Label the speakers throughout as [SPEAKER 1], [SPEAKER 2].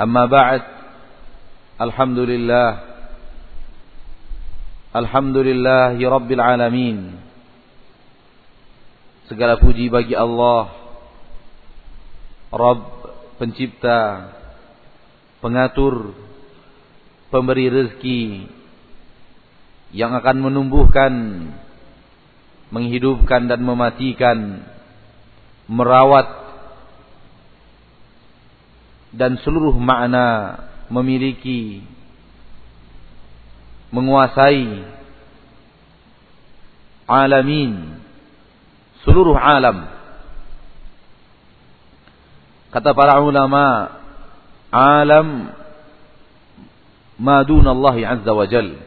[SPEAKER 1] أما بعد الحمد لله الحمد لله رب العالمين segala puji bagi Allah Rabb pencipta pengatur pemberi rezeki yang akan menumbuhkan menghidupkan dan mematikan merawat dan seluruh makna memiliki menguasai alamin seluruh alam. Kata para ulama alam madun Allah azza wa jal.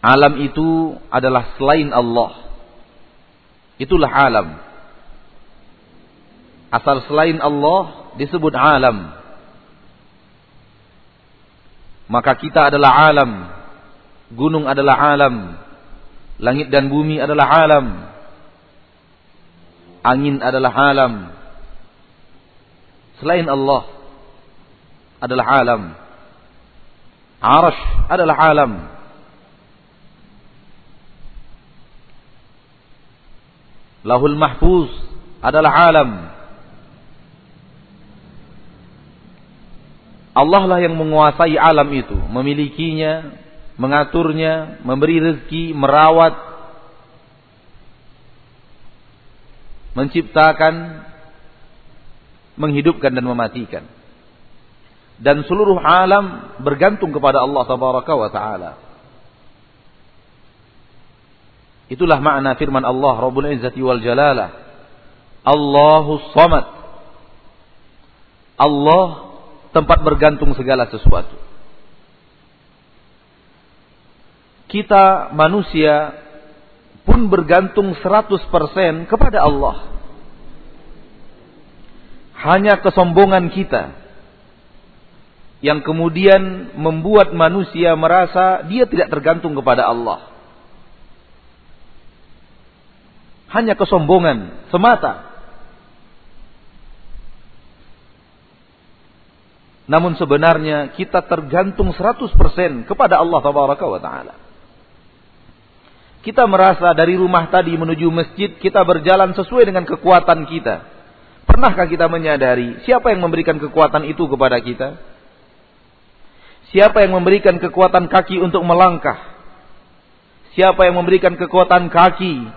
[SPEAKER 1] Alam itu adalah selain Allah. Itulah alam asal selain Allah disebut alam. Maka kita adalah alam. Gunung adalah alam. Langit dan bumi adalah alam. Angin adalah alam. Selain Allah adalah alam. Arash adalah alam. Lahul mahfuz adalah alam. Allah lah yang menguasai alam itu, memilikinya, mengaturnya, memberi rezeki, merawat, menciptakan, menghidupkan dan mematikan. Dan seluruh alam bergantung kepada Allah tabaraka wa taala. Itulah makna firman Allah Rabbul Izzati wal Jalalah. Allahu Samad. Allah tempat bergantung segala sesuatu. Kita manusia pun bergantung 100% kepada Allah. Hanya kesombongan kita yang kemudian membuat manusia merasa dia tidak tergantung kepada Allah. Hanya kesombongan semata Namun sebenarnya kita tergantung 100% kepada Allah Tabaraka wa taala. Kita merasa dari rumah tadi menuju masjid kita berjalan sesuai dengan kekuatan kita. Pernahkah kita menyadari siapa yang memberikan kekuatan itu kepada kita? Siapa yang memberikan kekuatan kaki untuk melangkah? Siapa yang memberikan kekuatan kaki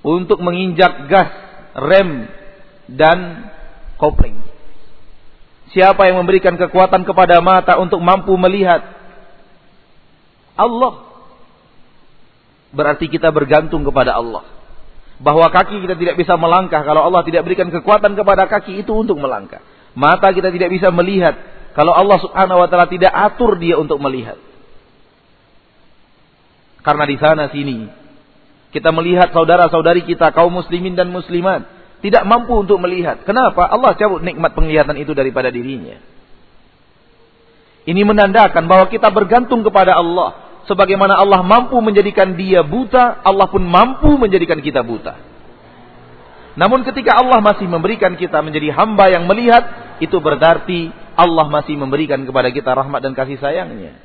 [SPEAKER 1] untuk menginjak gas, rem, dan kopling? Siapa yang memberikan kekuatan kepada mata untuk mampu melihat? Allah. Berarti kita bergantung kepada Allah. Bahwa kaki kita tidak bisa melangkah kalau Allah tidak berikan kekuatan kepada kaki itu untuk melangkah. Mata kita tidak bisa melihat kalau Allah Subhanahu wa taala tidak atur dia untuk melihat. Karena di sana sini kita melihat saudara-saudari kita kaum muslimin dan muslimat tidak mampu untuk melihat. Kenapa? Allah cabut nikmat penglihatan itu daripada dirinya. Ini menandakan bahwa kita bergantung kepada Allah. Sebagaimana Allah mampu menjadikan dia buta, Allah pun mampu menjadikan kita buta. Namun ketika Allah masih memberikan kita menjadi hamba yang melihat, itu berarti Allah masih memberikan kepada kita rahmat dan kasih sayangnya.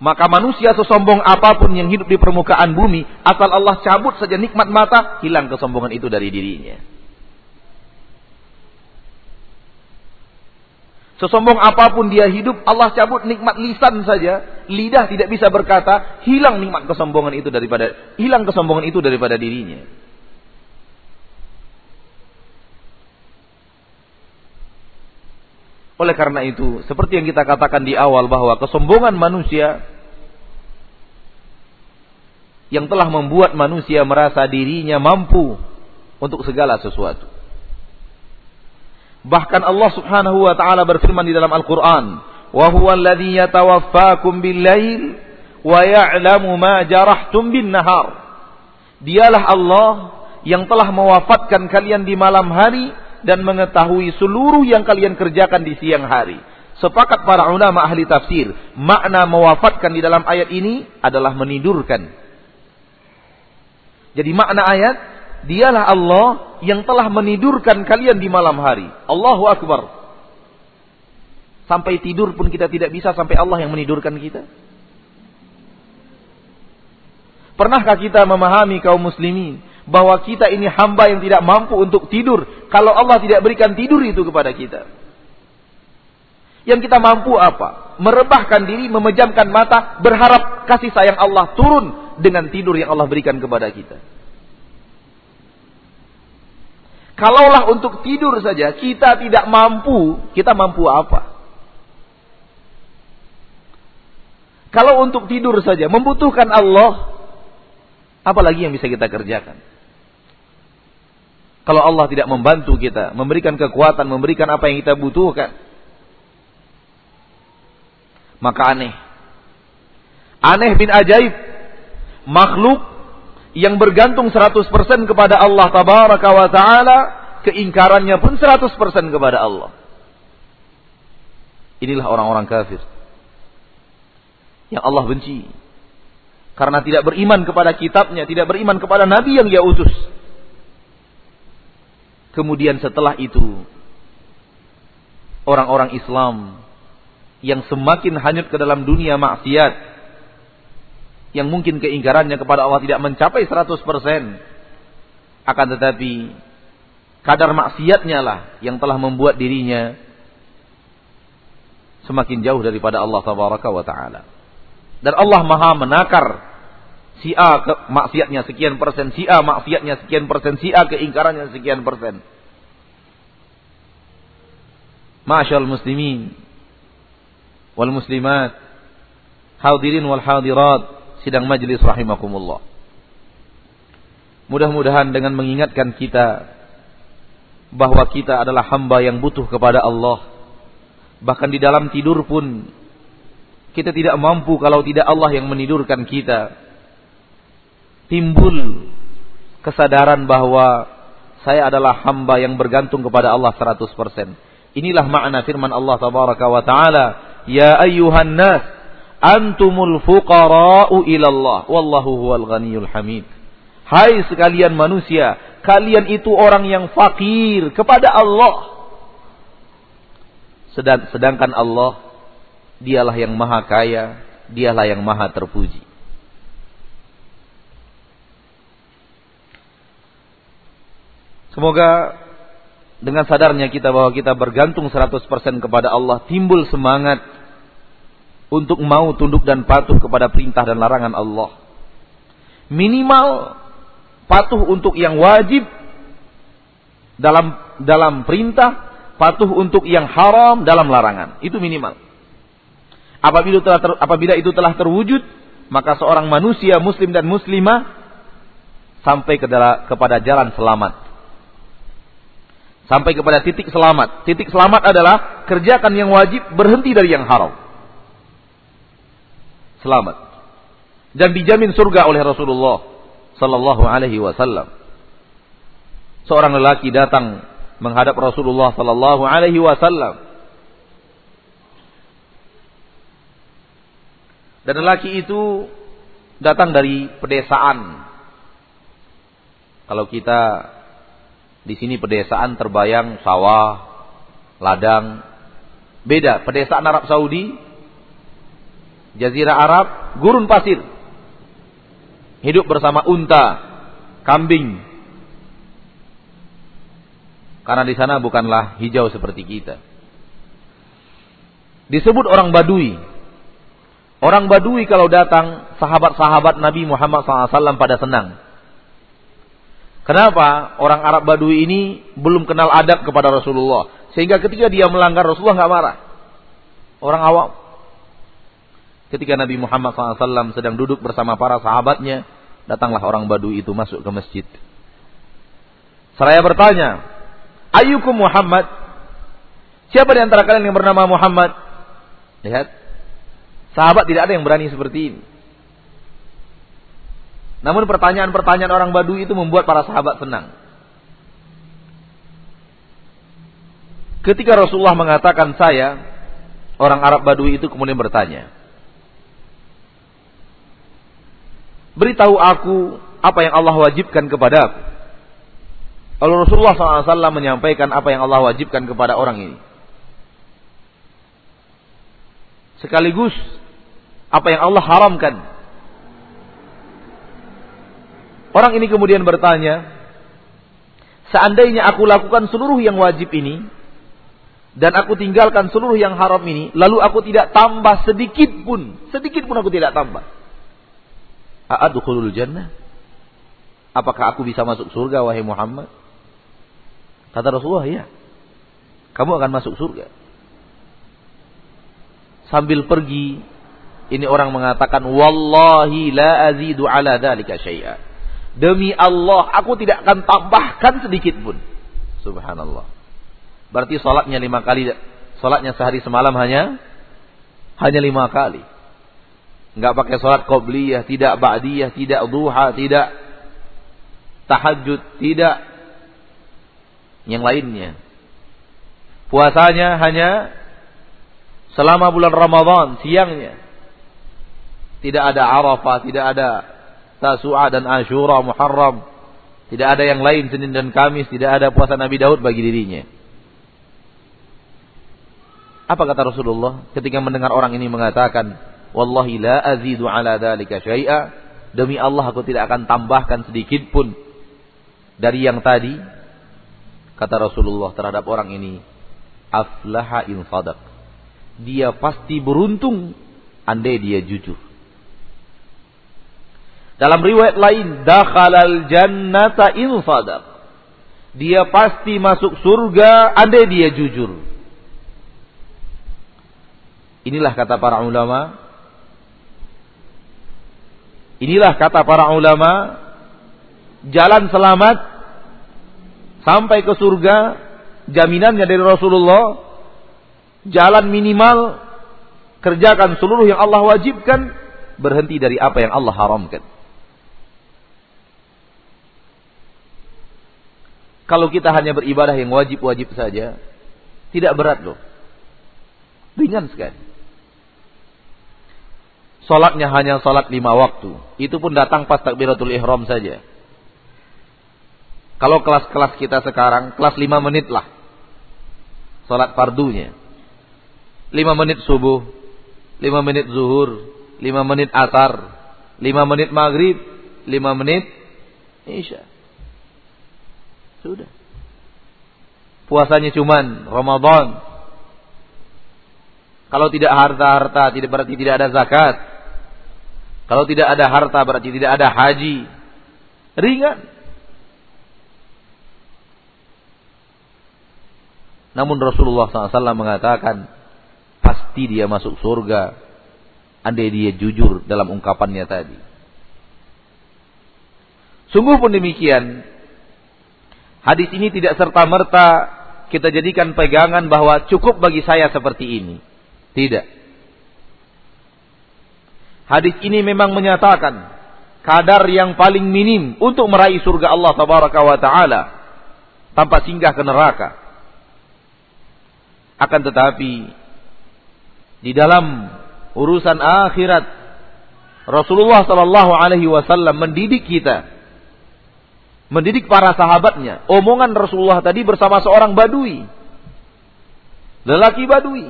[SPEAKER 1] Maka manusia sesombong apa pun yang hidup di permukaan bumi, asal Allah cabut saja nikmat mata, hilang kesombongan itu dari dirinya. Sesombong apa pun dia hidup, Allah cabut nikmat lisan saja, lidah tidak bisa berkata, hilang nikmat kesombongan itu daripada hilang kesombongan itu daripada dirinya. Oleh karena itu, seperti yang kita katakan di awal bahwa kesombongan manusia yang telah membuat manusia merasa dirinya mampu untuk segala sesuatu. Bahkan Allah Subhanahu wa taala berfirman di dalam Al-Qur'an, "Wa huwa alladhi yatawaffakum bil-lail wa ya'lamu ma jarahtum bin-nahar." Dialah Allah yang telah mewafatkan kalian di malam hari dan mengetahui seluruh yang kalian kerjakan di siang hari. Sepakat para ulama ahli tafsir, makna mewafatkan di dalam ayat ini adalah menidurkan. Jadi makna ayat, dialah Allah yang telah menidurkan kalian di malam hari. Allahu Akbar. Sampai tidur pun kita tidak bisa sampai Allah yang menidurkan kita. Pernahkah kita memahami kaum muslimin bahwa kita ini hamba yang tidak mampu untuk tidur kalau Allah tidak berikan tidur itu kepada kita. Yang kita mampu apa? Merebahkan diri, memejamkan mata, berharap kasih sayang Allah turun dengan tidur yang Allah berikan kepada kita. Kalaulah untuk tidur saja kita tidak mampu, kita mampu apa? Kalau untuk tidur saja membutuhkan Allah, apalagi yang bisa kita kerjakan? Kalau Allah tidak membantu kita, memberikan kekuatan, memberikan apa yang kita butuhkan. Maka aneh. Aneh bin ajaib. Makhluk yang bergantung 100% kepada Allah tabaraka wa ta'ala. Keingkarannya pun 100% kepada Allah. Inilah orang-orang kafir. Yang Allah benci. Karena tidak beriman kepada kitabnya, tidak beriman kepada nabi yang dia utus. Kemudian setelah itu orang-orang Islam yang semakin hanyut ke dalam dunia maksiat yang mungkin keingkarannya kepada Allah tidak mencapai 100% akan tetapi kadar maksiatnya lah yang telah membuat dirinya semakin jauh daripada Allah taala. Dan Allah Maha menakar Si A ke, maksiatnya sekian persen, si A maksiatnya sekian persen, si A keingkarannya sekian persen. Masyaallah muslimin wal muslimat, hadirin wal hadirat, sidang majlis rahimakumullah. Mudah-mudahan dengan mengingatkan kita bahwa kita adalah hamba yang butuh kepada Allah. Bahkan di dalam tidur pun kita tidak mampu kalau tidak Allah yang menidurkan kita timbul kesadaran bahwa saya adalah hamba yang bergantung kepada Allah 100%. Inilah makna firman Allah tabaraka wa taala, "Ya ayyuhan nas, antumul fuqara'u ila Allah, wallahu huwal ghaniyul hamid." Hai sekalian manusia, kalian itu orang yang fakir kepada Allah. Sedangkan Allah dialah yang maha kaya, dialah yang maha terpuji. Semoga dengan sadarnya kita bahwa kita bergantung 100% kepada Allah, timbul semangat untuk mau tunduk dan patuh kepada perintah dan larangan Allah. Minimal patuh untuk yang wajib dalam dalam perintah, patuh untuk yang haram dalam larangan. Itu minimal. Apabila telah ter, apabila itu telah terwujud, maka seorang manusia muslim dan muslimah sampai ke kepada jalan selamat Sampai kepada titik selamat. Titik selamat adalah kerjakan yang wajib, berhenti dari yang haram. Selamat. Dan dijamin surga oleh Rasulullah sallallahu alaihi wasallam. Seorang lelaki datang menghadap Rasulullah sallallahu alaihi wasallam. Dan lelaki itu datang dari pedesaan. Kalau kita di sini pedesaan terbayang sawah, ladang. Beda, pedesaan Arab Saudi, Jazirah Arab, gurun pasir. Hidup bersama unta, kambing. Karena di sana bukanlah hijau seperti kita. disebut orang Badui. Orang Badui kalau datang, sahabat-sahabat Nabi Muhammad SAW pada senang. Kenapa? Orang Arab Badui ini belum kenal adab kepada Rasulullah. Sehingga ketika dia melanggar Rasulullah nggak marah. Orang awam. Ketika Nabi Muhammad SAW sedang duduk bersama para sahabatnya, datanglah orang Badui itu masuk ke masjid. Seraya bertanya, Ayukum Muhammad? Siapa di antara kalian yang bernama Muhammad? Lihat. Sahabat tidak ada yang berani seperti ini. Namun pertanyaan-pertanyaan orang Badui itu membuat para sahabat senang. Ketika Rasulullah mengatakan saya, orang Arab Badui itu kemudian bertanya. Beritahu aku apa yang Allah wajibkan kepada aku. Lalu Rasulullah SAW menyampaikan apa yang Allah wajibkan kepada orang ini. sekaligus apa yang Allah haramkan. Orang ini kemudian bertanya, seandainya aku lakukan seluruh yang wajib ini dan aku tinggalkan seluruh yang haram ini, lalu aku tidak tambah sedikit pun, sedikit pun aku tidak tambah. Jannah? Apakah aku bisa masuk surga wahai Muhammad? Kata Rasulullah, ya. Kamu akan masuk surga sambil pergi ini orang mengatakan wallahi la azidu ala dzalika syai'a. Demi Allah aku tidak akan tambahkan sedikit pun. Subhanallah. Berarti salatnya lima kali, salatnya sehari semalam hanya hanya lima kali. Enggak pakai salat qobliyah, tidak ba'diyah, tidak duha, tidak tahajud, tidak yang lainnya. Puasanya hanya selama bulan Ramadan siangnya. Tidak ada Arafah, tidak ada Tasu'a dan Ashura, Muharram. Tidak ada yang lain Senin dan Kamis, tidak ada puasa Nabi Daud bagi dirinya. Apa kata Rasulullah ketika mendengar orang ini mengatakan, "Wallahi la azidu ala dzalika syai'a." Demi Allah aku tidak akan tambahkan sedikit pun dari yang tadi. Kata Rasulullah terhadap orang ini, "Aflaha in sadaq." dia pasti beruntung andai dia jujur. Dalam riwayat lain, dakhalal jannata in sadaq. Dia pasti masuk surga andai dia jujur. Inilah kata para ulama. Inilah kata para ulama. Jalan selamat sampai ke surga jaminannya dari Rasulullah jalan minimal kerjakan seluruh yang Allah wajibkan, berhenti dari apa yang Allah haramkan. Kalau kita hanya beribadah yang wajib-wajib saja, tidak berat loh. Ringan sekali. Salatnya hanya salat lima waktu. Itu pun datang pas takbiratul ihram saja. Kalau kelas-kelas kita sekarang, kelas lima menit lah. Salat fardunya. 5 menit subuh, 5 menit zuhur, 5 menit asar, 5 menit maghrib, 5 menit isya. Sudah. Puasanya cuman Ramadan. Kalau tidak harta-harta tidak berarti tidak ada zakat. Kalau tidak ada harta berarti tidak ada haji. Ringan. Namun Rasulullah SAW mengatakan, pasti dia masuk surga andai dia jujur dalam ungkapannya tadi. Sungguh pun demikian, hadis ini tidak serta-merta kita jadikan pegangan bahwa cukup bagi saya seperti ini. Tidak. Hadis ini memang menyatakan kadar yang paling minim untuk meraih surga Allah tabaraka wa taala tanpa singgah ke neraka. Akan tetapi di dalam urusan akhirat Rasulullah Shallallahu Alaihi Wasallam mendidik kita, mendidik para sahabatnya. Omongan Rasulullah tadi bersama seorang badui, lelaki badui,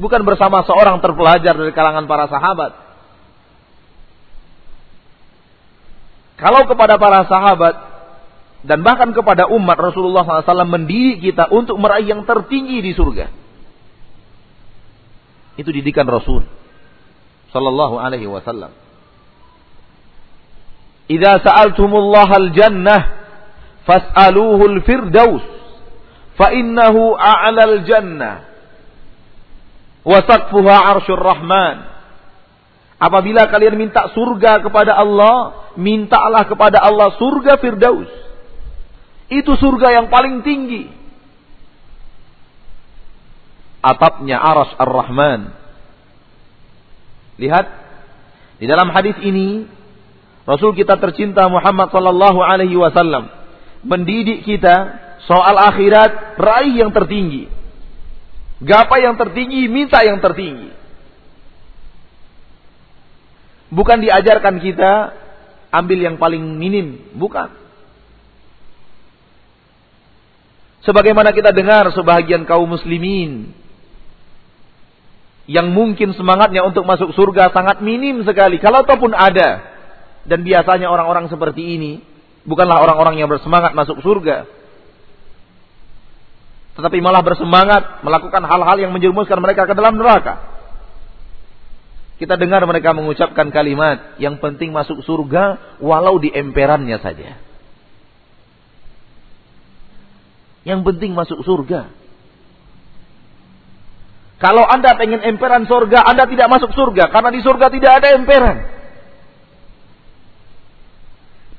[SPEAKER 1] bukan bersama seorang terpelajar dari kalangan para sahabat. Kalau kepada para sahabat dan bahkan kepada umat Rasulullah SAW mendidik kita untuk meraih yang tertinggi di surga. Itu didikan Rasul sallallahu alaihi wasallam. Idza sa'altumullaha al-jannah fas'aluhu al-firdaus fa innahu a'lal jannah wa saqfuha 'arsyur rahman. Apabila kalian minta surga kepada Allah, mintalah kepada Allah surga Firdaus. Itu surga yang paling tinggi. Atapnya aras ar-Rahman. Lihat, di dalam hadis ini Rasul kita tercinta Muhammad sallallahu alaihi wasallam mendidik kita soal akhirat raih yang tertinggi. Gapai yang tertinggi, minta yang tertinggi. Bukan diajarkan kita ambil yang paling minim, bukan. Sebagaimana kita dengar sebahagian kaum muslimin yang mungkin semangatnya untuk masuk surga sangat minim sekali. Kalau ataupun ada. Dan biasanya orang-orang seperti ini bukanlah orang-orang yang bersemangat masuk surga. Tetapi malah bersemangat melakukan hal-hal yang menjerumuskan mereka ke dalam neraka. Kita dengar mereka mengucapkan kalimat yang penting masuk surga walau di emperannya saja. Yang penting masuk surga. Kalau Anda pengen emperan surga, Anda tidak masuk surga. Karena di surga tidak ada emperan.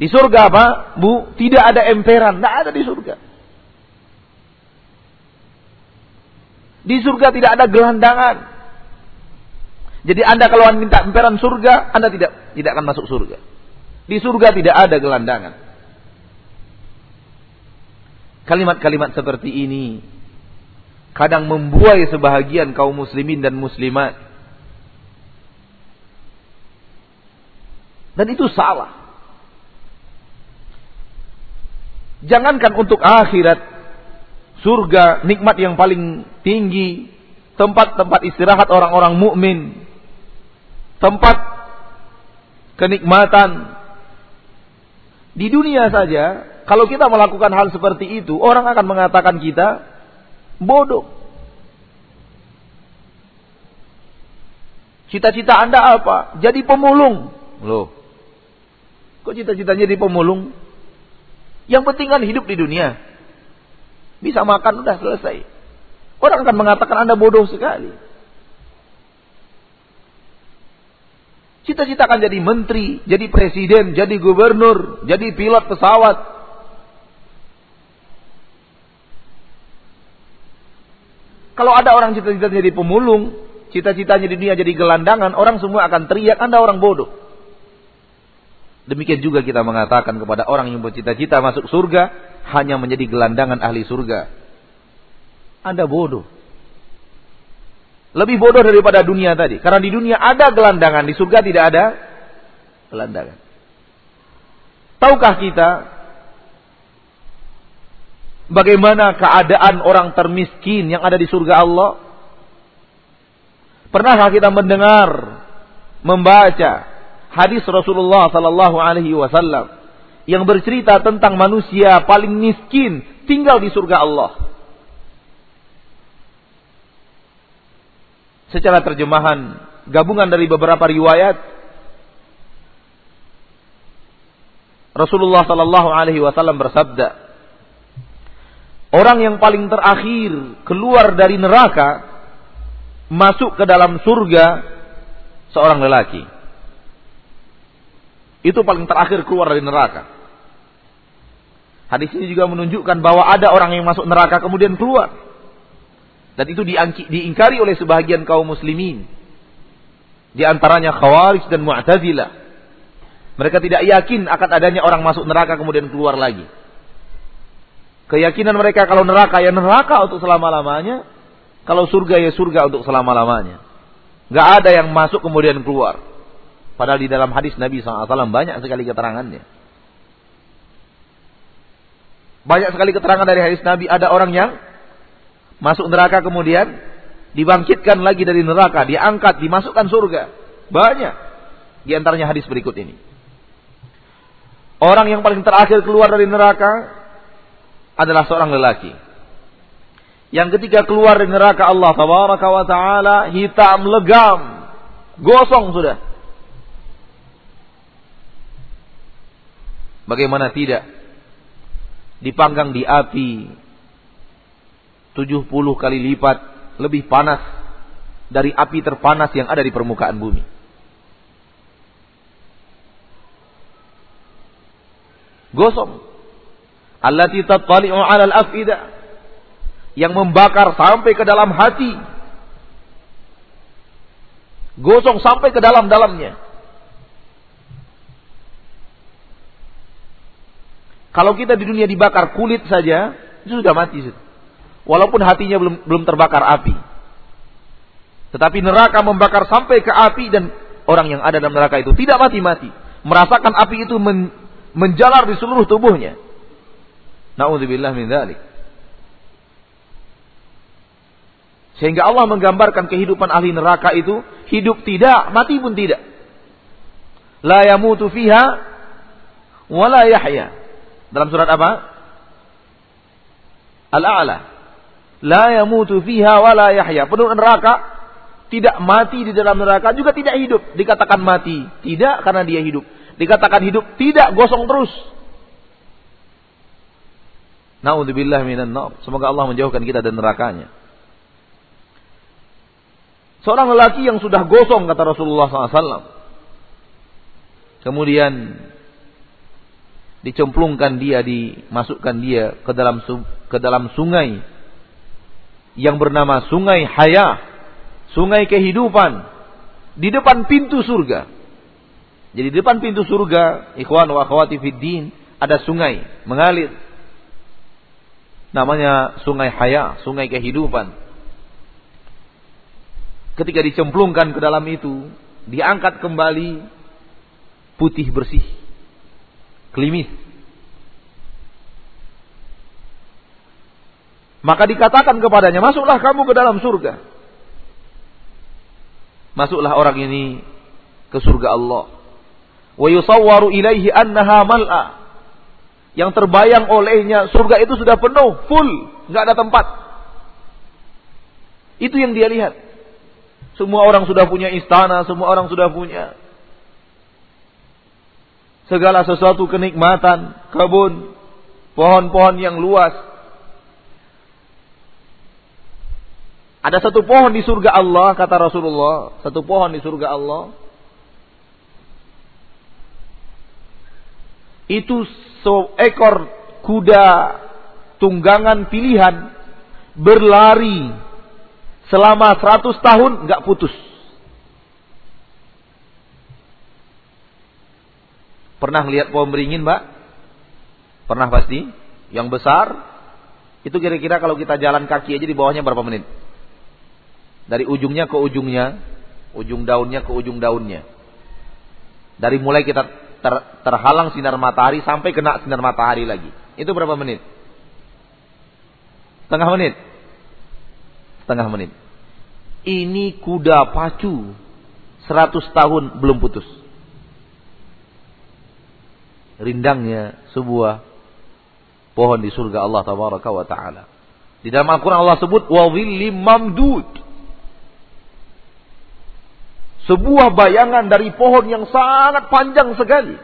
[SPEAKER 1] Di surga apa? Bu, tidak ada emperan. Tidak ada di surga. Di surga tidak ada gelandangan. Jadi Anda kalau minta emperan surga, Anda tidak tidak akan masuk surga. Di surga tidak ada gelandangan. Kalimat-kalimat seperti ini kadang membuai sebahagian kaum muslimin dan muslimat. Dan itu salah. Jangankan untuk akhirat, surga, nikmat yang paling tinggi, tempat-tempat istirahat orang-orang mukmin, tempat kenikmatan di dunia saja. Kalau kita melakukan hal seperti itu, orang akan mengatakan kita Bodoh. Cita-cita Anda apa? Jadi pemulung. Loh. Kok cita-citanya jadi pemulung? Yang penting kan hidup di dunia. Bisa makan udah selesai. Orang akan mengatakan Anda bodoh sekali. Cita-cita akan jadi menteri, jadi presiden, jadi gubernur, jadi pilot pesawat, Kalau ada orang cita-citanya jadi pemulung, cita-citanya di dunia jadi gelandangan, orang semua akan teriak, Anda orang bodoh. Demikian juga kita mengatakan kepada orang yang bercita-cita masuk surga, hanya menjadi gelandangan ahli surga. Anda bodoh. Lebih bodoh daripada dunia tadi. Karena di dunia ada gelandangan, di surga tidak ada gelandangan. Tahukah kita Bagaimana keadaan orang termiskin yang ada di surga Allah? Pernahkah kita mendengar, membaca hadis Rasulullah sallallahu alaihi wasallam yang bercerita tentang manusia paling miskin tinggal di surga Allah? Secara terjemahan gabungan dari beberapa riwayat Rasulullah sallallahu alaihi wasallam bersabda, Orang yang paling terakhir keluar dari neraka masuk ke dalam surga seorang lelaki. Itu paling terakhir keluar dari neraka. Hadis ini juga menunjukkan bahwa ada orang yang masuk neraka kemudian keluar. Dan itu diingkari oleh sebahagian kaum muslimin. Di antaranya Khawarij dan Mu'tazilah. Mereka tidak yakin akan adanya orang masuk neraka kemudian keluar lagi. Keyakinan mereka kalau neraka ya neraka untuk selama-lamanya. Kalau surga ya surga untuk selama-lamanya. Gak ada yang masuk kemudian keluar. Padahal di dalam hadis Nabi SAW banyak sekali keterangannya. Banyak sekali keterangan dari hadis Nabi. Ada orang yang masuk neraka kemudian dibangkitkan lagi dari neraka. Diangkat, dimasukkan surga. Banyak. Di antaranya hadis berikut ini. Orang yang paling terakhir keluar dari neraka adalah seorang lelaki Yang ketika keluar dari neraka Allah tabaraka wa taala hitam legam, gosong sudah. Bagaimana tidak? Dipanggang di api 70 kali lipat lebih panas dari api terpanas yang ada di permukaan bumi. Gosong. Allati tattali'u 'ala al-afida yang membakar sampai ke dalam hati. Gosong sampai ke dalam-dalamnya. Kalau kita di dunia dibakar kulit saja, itu sudah mati. Walaupun hatinya belum belum terbakar api. Tetapi neraka membakar sampai ke api dan orang yang ada dalam neraka itu tidak mati-mati. Merasakan api itu men, menjalar di seluruh tubuhnya. Nauzubillah min dzalik. Sehingga Allah menggambarkan kehidupan ahli neraka itu hidup tidak, mati pun tidak. La yamutu fiha wa la yahya. Dalam surat apa? Al-A'la. La yamutu fiha wa la yahya. Penduduk neraka tidak mati di dalam neraka juga tidak hidup. Dikatakan mati, tidak karena dia hidup. Dikatakan hidup, tidak gosong terus. Nauzubillah minan. Semoga Allah menjauhkan kita dari nerakanya. Seorang lelaki yang sudah gosong kata Rasulullah SAW. Kemudian dicemplungkan dia, dimasukkan dia ke dalam ke dalam sungai yang bernama Sungai Haya, sungai kehidupan di depan pintu surga. Jadi di depan pintu surga, ikhwan wa akhwati fid din, ada sungai mengalir. Namanya Sungai Haya, sungai kehidupan ketika dicemplungkan ke dalam itu, diangkat kembali putih bersih, klimis. Maka dikatakan kepadanya, masuklah kamu ke dalam surga. Masuklah orang ini ke surga Allah. Wa yusawwaru ilaihi annaha mal'a. Yang terbayang olehnya surga itu sudah penuh, full, nggak ada tempat. Itu yang dia lihat. Semua orang sudah punya istana, semua orang sudah punya segala sesuatu kenikmatan, kebun, pohon-pohon yang luas. Ada satu pohon di surga Allah, kata Rasulullah, satu pohon di surga Allah. Itu seekor kuda tunggangan pilihan berlari selama 100 tahun nggak putus. Pernah lihat pohon beringin, Mbak? Pernah pasti? Yang besar itu kira-kira kalau kita jalan kaki aja di bawahnya berapa menit? Dari ujungnya ke ujungnya, ujung daunnya ke ujung daunnya. Dari mulai kita ter, terhalang sinar matahari sampai kena sinar matahari lagi. Itu berapa menit? Setengah menit setengah menit. Ini kuda pacu 100 tahun belum putus. Rindangnya sebuah pohon di surga Allah tabaraka wa taala. Di dalam Al-Qur'an Allah sebut wa mamdud. Sebuah bayangan dari pohon yang sangat panjang sekali.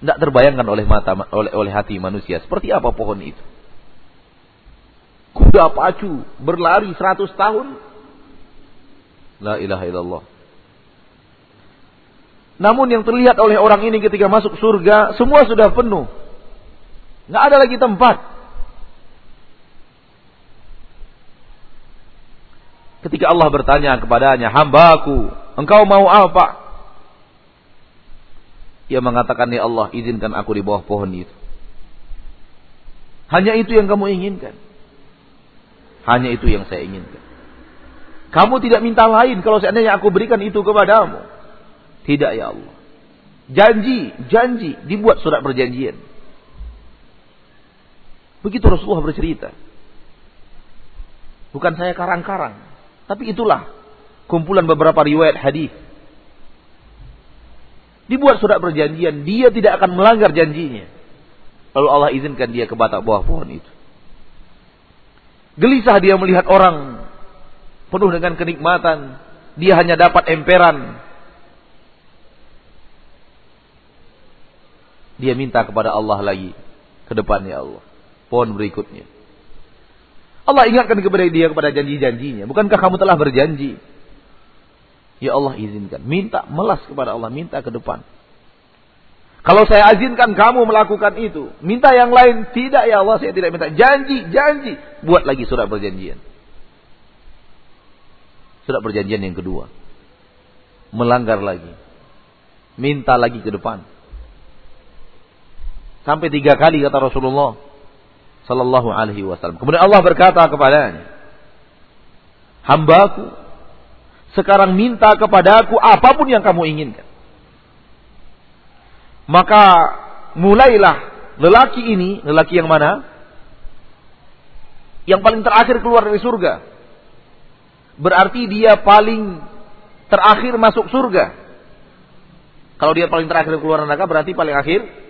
[SPEAKER 1] Tidak terbayangkan oleh mata oleh oleh hati manusia seperti apa pohon itu. Kuda pacu berlari 100 tahun. La ilaha illallah. Namun yang terlihat oleh orang ini ketika masuk surga, semua sudah penuh. Nggak ada lagi tempat. Ketika Allah bertanya kepadanya, hambaku, engkau mau apa? Ia mengatakan, Ya Allah, izinkan aku di bawah pohon itu. Hanya itu yang kamu inginkan. Hanya itu yang saya inginkan. Kamu tidak minta lain kalau seandainya aku berikan itu kepadamu. Tidak ya Allah. Janji, janji, dibuat surat perjanjian. Begitu Rasulullah bercerita. Bukan saya karang-karang, tapi itulah kumpulan beberapa riwayat hadis Dibuat surat perjanjian, dia tidak akan melanggar janjinya. Lalu Allah izinkan dia ke batak bawah pohon itu. Gelisah dia melihat orang penuh dengan kenikmatan. Dia hanya dapat emperan. Dia minta kepada Allah lagi. Ke depannya Allah. Pohon berikutnya. Allah ingatkan kepada dia kepada janji-janjinya. Bukankah kamu telah berjanji? Ya Allah izinkan. Minta melas kepada Allah. Minta ke depan. Kalau saya izinkan kamu melakukan itu, minta yang lain tidak ya Allah, saya tidak minta. Janji, janji, buat lagi surat perjanjian. Surat perjanjian yang kedua. Melanggar lagi. Minta lagi ke depan. Sampai tiga kali kata Rasulullah Sallallahu alaihi wasallam. Kemudian Allah berkata kepadanya. Hambaku. Sekarang minta kepadaku apa pun yang kamu inginkan. Maka mulailah lelaki ini, lelaki yang mana? Yang paling terakhir keluar dari surga. Berarti dia paling terakhir masuk surga. Kalau dia paling terakhir keluar neraka berarti paling akhir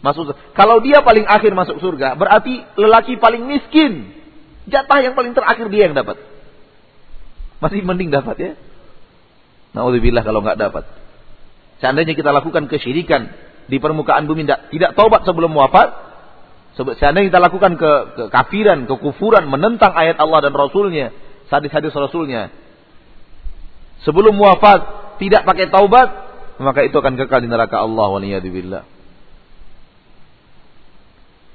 [SPEAKER 1] masuk surga. Kalau dia paling akhir masuk surga, berarti lelaki paling miskin. Jatah yang paling terakhir dia yang dapat. Masih mending dapat ya. Naudzubillah kalau nggak dapat. Seandainya kita lakukan kesyirikan di permukaan bumi tidak, tidak taubat sebelum wafat, seandainya kita lakukan ke, kekafiran, kekufuran, menentang ayat Allah dan Rasulnya, hadis-hadis Rasulnya, sebelum wafat tidak pakai taubat, maka itu akan kekal di neraka Allah wa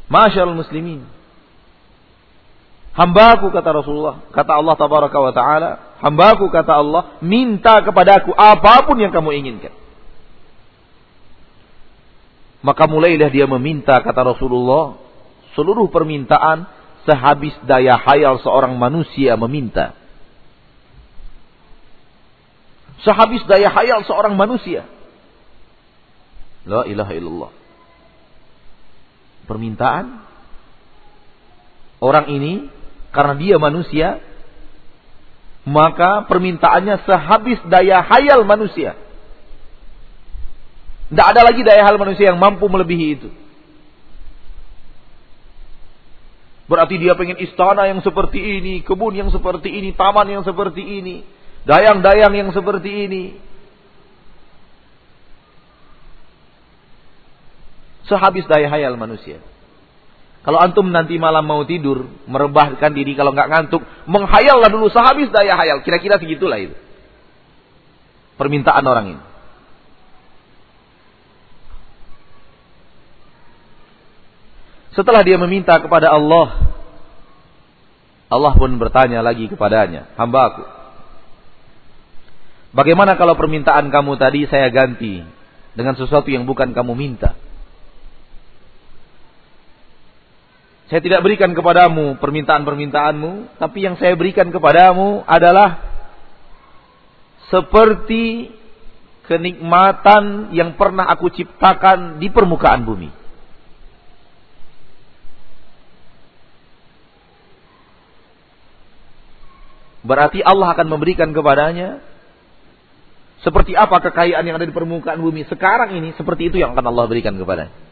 [SPEAKER 1] Masyaallah muslimin. Hambaku kata Rasulullah, kata Allah tabaraka wa taala, hambaku kata Allah, minta kepadaku apa pun yang kamu inginkan. Maka mulailah dia meminta kata Rasulullah seluruh permintaan sehabis daya hayal seorang manusia meminta. Sehabis daya hayal seorang manusia. La ilaha illallah. Permintaan orang ini karena dia manusia maka permintaannya sehabis daya hayal manusia. Tidak ada lagi daya hal manusia yang mampu melebihi itu. Berarti dia pengen istana yang seperti ini, kebun yang seperti ini, taman yang seperti ini, dayang-dayang yang seperti ini. Sehabis daya hayal manusia. Kalau antum nanti malam mau tidur, merebahkan diri kalau nggak ngantuk, menghayallah dulu sehabis daya hayal. Kira-kira segitulah itu. Permintaan orang ini. Setelah dia meminta kepada Allah, Allah pun bertanya lagi kepadanya, hambaku. Bagaimana kalau permintaan kamu tadi saya ganti dengan sesuatu yang bukan kamu minta? Saya tidak berikan kepadamu permintaan-permintaanmu, tapi yang saya berikan kepadamu adalah seperti kenikmatan yang pernah aku ciptakan di permukaan bumi. Berarti Allah akan memberikan kepadanya seperti apa kekayaan yang ada di permukaan bumi sekarang ini seperti itu yang akan Allah berikan kepadanya.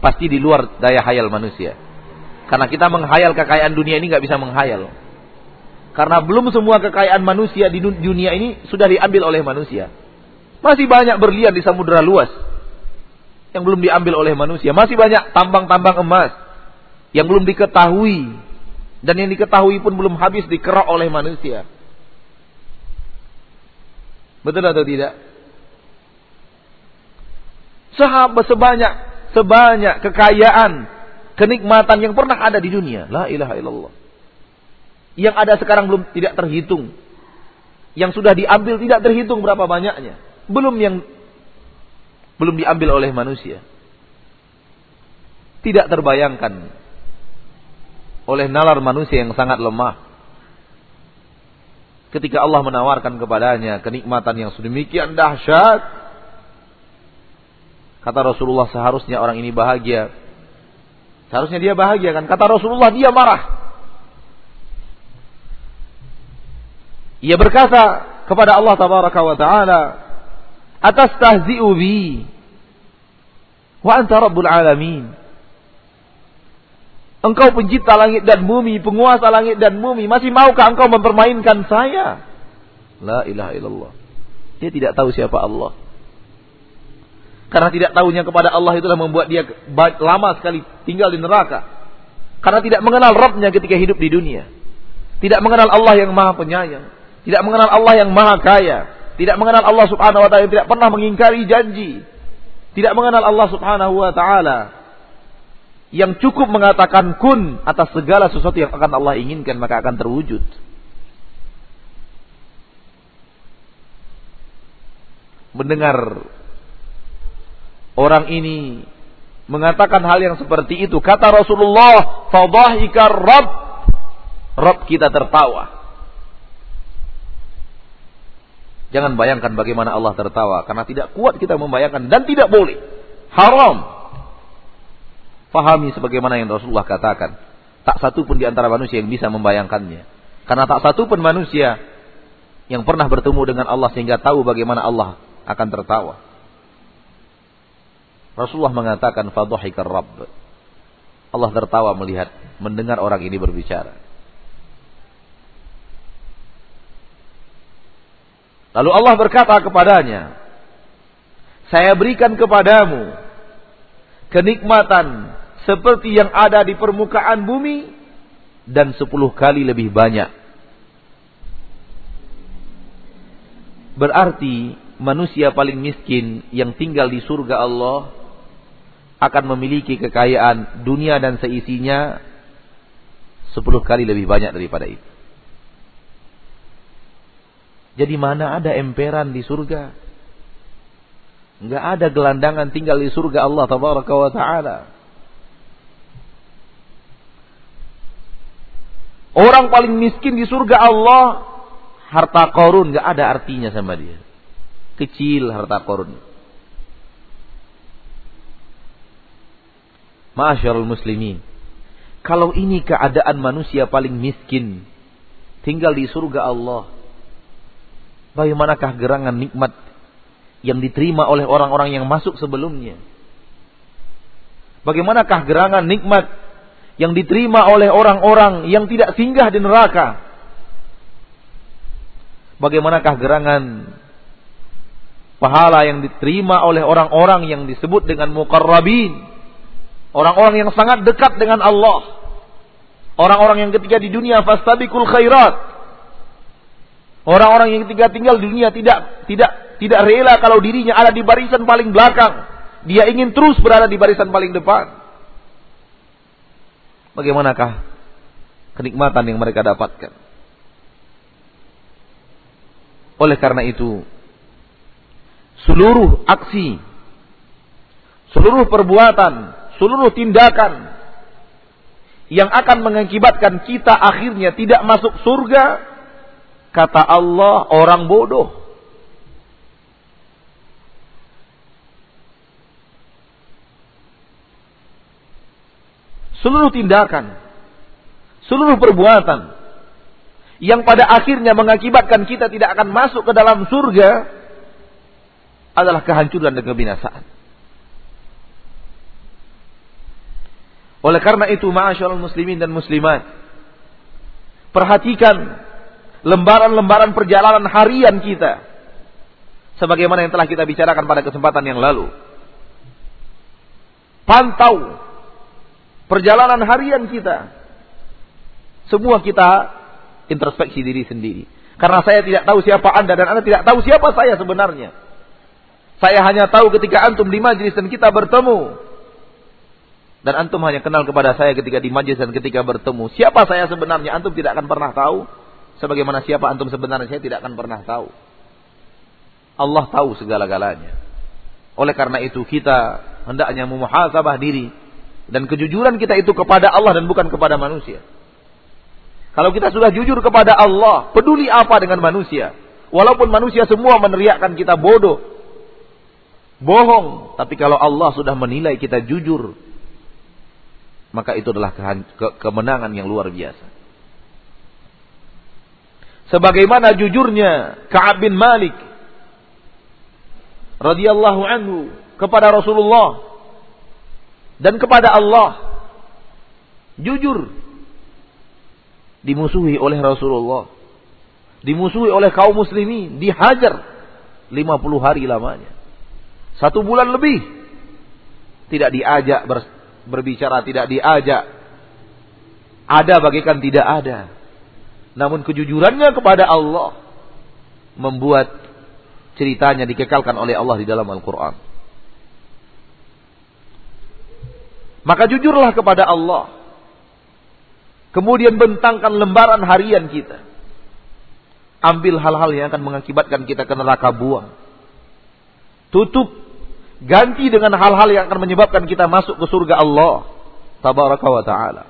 [SPEAKER 1] Pasti di luar daya hayal manusia. Karena kita menghayal kekayaan dunia ini nggak bisa menghayal. Karena belum semua kekayaan manusia di dunia ini sudah diambil oleh manusia. Masih banyak berlian di samudera luas yang belum diambil oleh manusia. Masih banyak tambang-tambang emas yang belum diketahui dan yang diketahui pun belum habis dikerok oleh manusia. Betul atau tidak? Sahabat sebanyak sebanyak kekayaan, kenikmatan yang pernah ada di dunia. La ilaha illallah. Yang ada sekarang belum tidak terhitung. Yang sudah diambil tidak terhitung berapa banyaknya. Belum yang belum diambil oleh manusia. Tidak terbayangkan oleh nalar manusia yang sangat lemah. Ketika Allah menawarkan kepadanya kenikmatan yang sedemikian dahsyat, kata Rasulullah seharusnya orang ini bahagia. Seharusnya dia bahagia kan? Kata Rasulullah dia marah. Ia berkata kepada Allah tabaraka wa taala, "Atas tahzi'u bi?" Wa anta rabbul alamin. Engkau pencipta langit dan bumi, penguasa langit dan bumi. Masih maukah engkau mempermainkan saya? La ilaha illallah. Dia tidak tahu siapa Allah. Karena tidak tahunya kepada Allah itulah membuat dia lama sekali tinggal di neraka. Karena tidak mengenal Rabbnya ketika hidup di dunia. Tidak mengenal Allah yang maha penyayang. Tidak mengenal Allah yang maha kaya. Tidak mengenal Allah subhanahu wa ta'ala yang tidak pernah mengingkari janji. Tidak mengenal Allah subhanahu wa ta'ala yang cukup mengatakan kun atas segala sesuatu yang akan Allah inginkan maka akan terwujud. Mendengar orang ini mengatakan hal yang seperti itu, kata Rasulullah, "Fadhahika Rabb." Rabb kita tertawa. Jangan bayangkan bagaimana Allah tertawa karena tidak kuat kita membayangkan dan tidak boleh. Haram Fahami sebagaimana yang Rasulullah katakan. Tak satu pun di antara manusia yang bisa membayangkannya. Karena tak satu pun manusia yang pernah bertemu dengan Allah sehingga tahu bagaimana Allah akan tertawa. Rasulullah mengatakan fadhahikar rabb. Allah tertawa melihat mendengar orang ini berbicara. Lalu Allah berkata kepadanya, "Saya berikan kepadamu kenikmatan seperti yang ada di permukaan bumi dan sepuluh kali lebih banyak. Berarti manusia paling miskin yang tinggal di surga Allah akan memiliki kekayaan dunia dan seisinya sepuluh kali lebih banyak daripada itu. Jadi mana ada emperan di surga? Enggak ada gelandangan tinggal di surga Allah tabaraka wa taala. Orang paling miskin di surga Allah, harta korun gak ada artinya sama dia. Kecil harta korun. Masyarul muslimin. Kalau ini keadaan manusia paling miskin. Tinggal di surga Allah. Bagaimanakah gerangan nikmat yang diterima oleh orang-orang yang masuk sebelumnya? Bagaimanakah gerangan nikmat yang diterima oleh orang-orang yang tidak singgah di neraka. Bagaimanakah gerangan pahala yang diterima oleh orang-orang yang disebut dengan muqarrabin, orang-orang yang sangat dekat dengan Allah. Orang-orang yang ketika di dunia fastabiqul khairat. Orang-orang yang ketika tinggal di dunia tidak tidak tidak rela kalau dirinya ada di barisan paling belakang. Dia ingin terus berada di barisan paling depan. Bagaimanakah kenikmatan yang mereka dapatkan? Oleh karena itu, seluruh aksi, seluruh perbuatan, seluruh tindakan yang akan mengakibatkan kita akhirnya tidak masuk surga, kata Allah orang bodoh. seluruh tindakan, seluruh perbuatan yang pada akhirnya mengakibatkan kita tidak akan masuk ke dalam surga adalah kehancuran dan kebinasaan. Oleh karena itu, ma'asyarul muslimin dan muslimat, perhatikan lembaran-lembaran perjalanan harian kita. Sebagaimana yang telah kita bicarakan pada kesempatan yang lalu. Pantau perjalanan harian kita. Semua kita introspeksi diri sendiri. Karena saya tidak tahu siapa Anda dan Anda tidak tahu siapa saya sebenarnya. Saya hanya tahu ketika antum di majlis dan kita bertemu. Dan antum hanya kenal kepada saya ketika di majlis dan ketika bertemu. Siapa saya sebenarnya antum tidak akan pernah tahu. Sebagaimana siapa antum sebenarnya saya tidak akan pernah tahu. Allah tahu segala-galanya. Oleh karena itu kita hendaknya memuhasabah diri dan kejujuran kita itu kepada Allah dan bukan kepada manusia. Kalau kita sudah jujur kepada Allah, peduli apa dengan manusia? Walaupun manusia semua meneriakkan kita bodoh, bohong, tapi kalau Allah sudah menilai kita jujur, maka itu adalah ke kemenangan yang luar biasa. Sebagaimana jujurnya Ka'ab bin Malik radhiyallahu anhu kepada Rasulullah dan kepada Allah. Jujur. Dimusuhi oleh Rasulullah. Dimusuhi oleh kaum muslimin. Dihajar. 50 hari lamanya. Satu bulan lebih. Tidak diajak berbicara. Tidak diajak. Ada bagaikan tidak ada. Namun kejujurannya kepada Allah. Membuat ceritanya dikekalkan oleh Allah di dalam Al-Quran. Maka jujurlah kepada Allah. Kemudian bentangkan lembaran harian kita. Ambil hal-hal yang akan mengakibatkan kita ke neraka buang. Tutup. Ganti dengan hal-hal yang akan menyebabkan kita masuk ke surga Allah. Tabaraka wa ta'ala.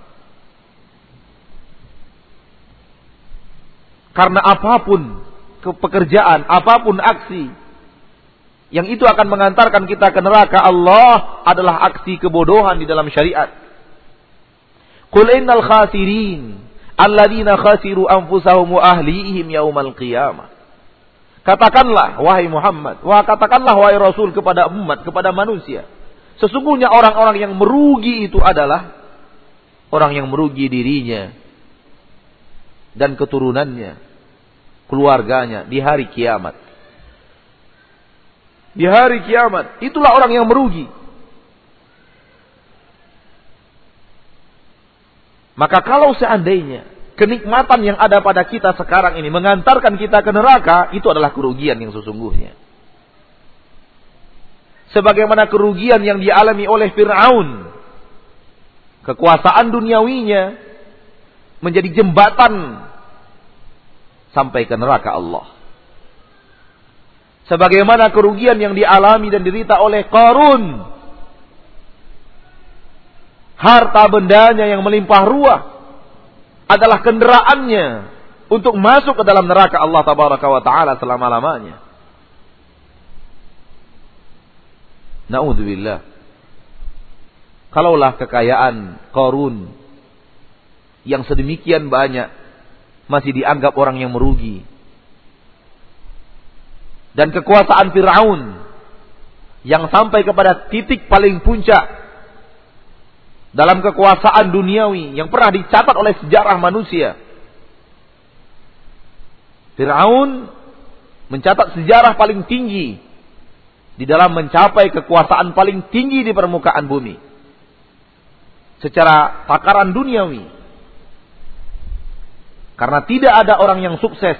[SPEAKER 1] Karena apa pun pekerjaan, apa pun aksi yang itu akan mengantarkan kita ke neraka Allah adalah aksi kebodohan di dalam syariat. Qul innal khasirin alladzina khasiru anfusahum wa ahlihim yaumal qiyamah. Katakanlah wahai Muhammad, wah katakanlah wahai Rasul kepada umat, kepada manusia. Sesungguhnya orang-orang yang merugi itu adalah orang yang merugi dirinya dan keturunannya, keluarganya di hari kiamat di hari kiamat. Itulah orang yang merugi. Maka kalau seandainya kenikmatan yang ada pada kita sekarang ini mengantarkan kita ke neraka, itu adalah kerugian yang sesungguhnya. Sebagaimana kerugian yang dialami oleh Fir'aun. Kekuasaan duniawinya menjadi jembatan sampai ke neraka Allah. Sebagaimana kerugian yang dialami dan dirita oleh Qarun. Harta bendanya yang melimpah ruah adalah kendaraannya untuk masuk ke dalam neraka Allah tabaraka wa taala selama-lamanya. Naudzubillah. Kalaulah kekayaan Qarun yang sedemikian banyak masih dianggap orang yang merugi, dan kekuasaan Firaun yang sampai kepada titik paling puncak dalam kekuasaan duniawi yang pernah dicatat oleh sejarah manusia. Firaun mencatat sejarah paling tinggi di dalam mencapai kekuasaan paling tinggi di permukaan bumi. Secara takaran duniawi. Karena tidak ada orang yang sukses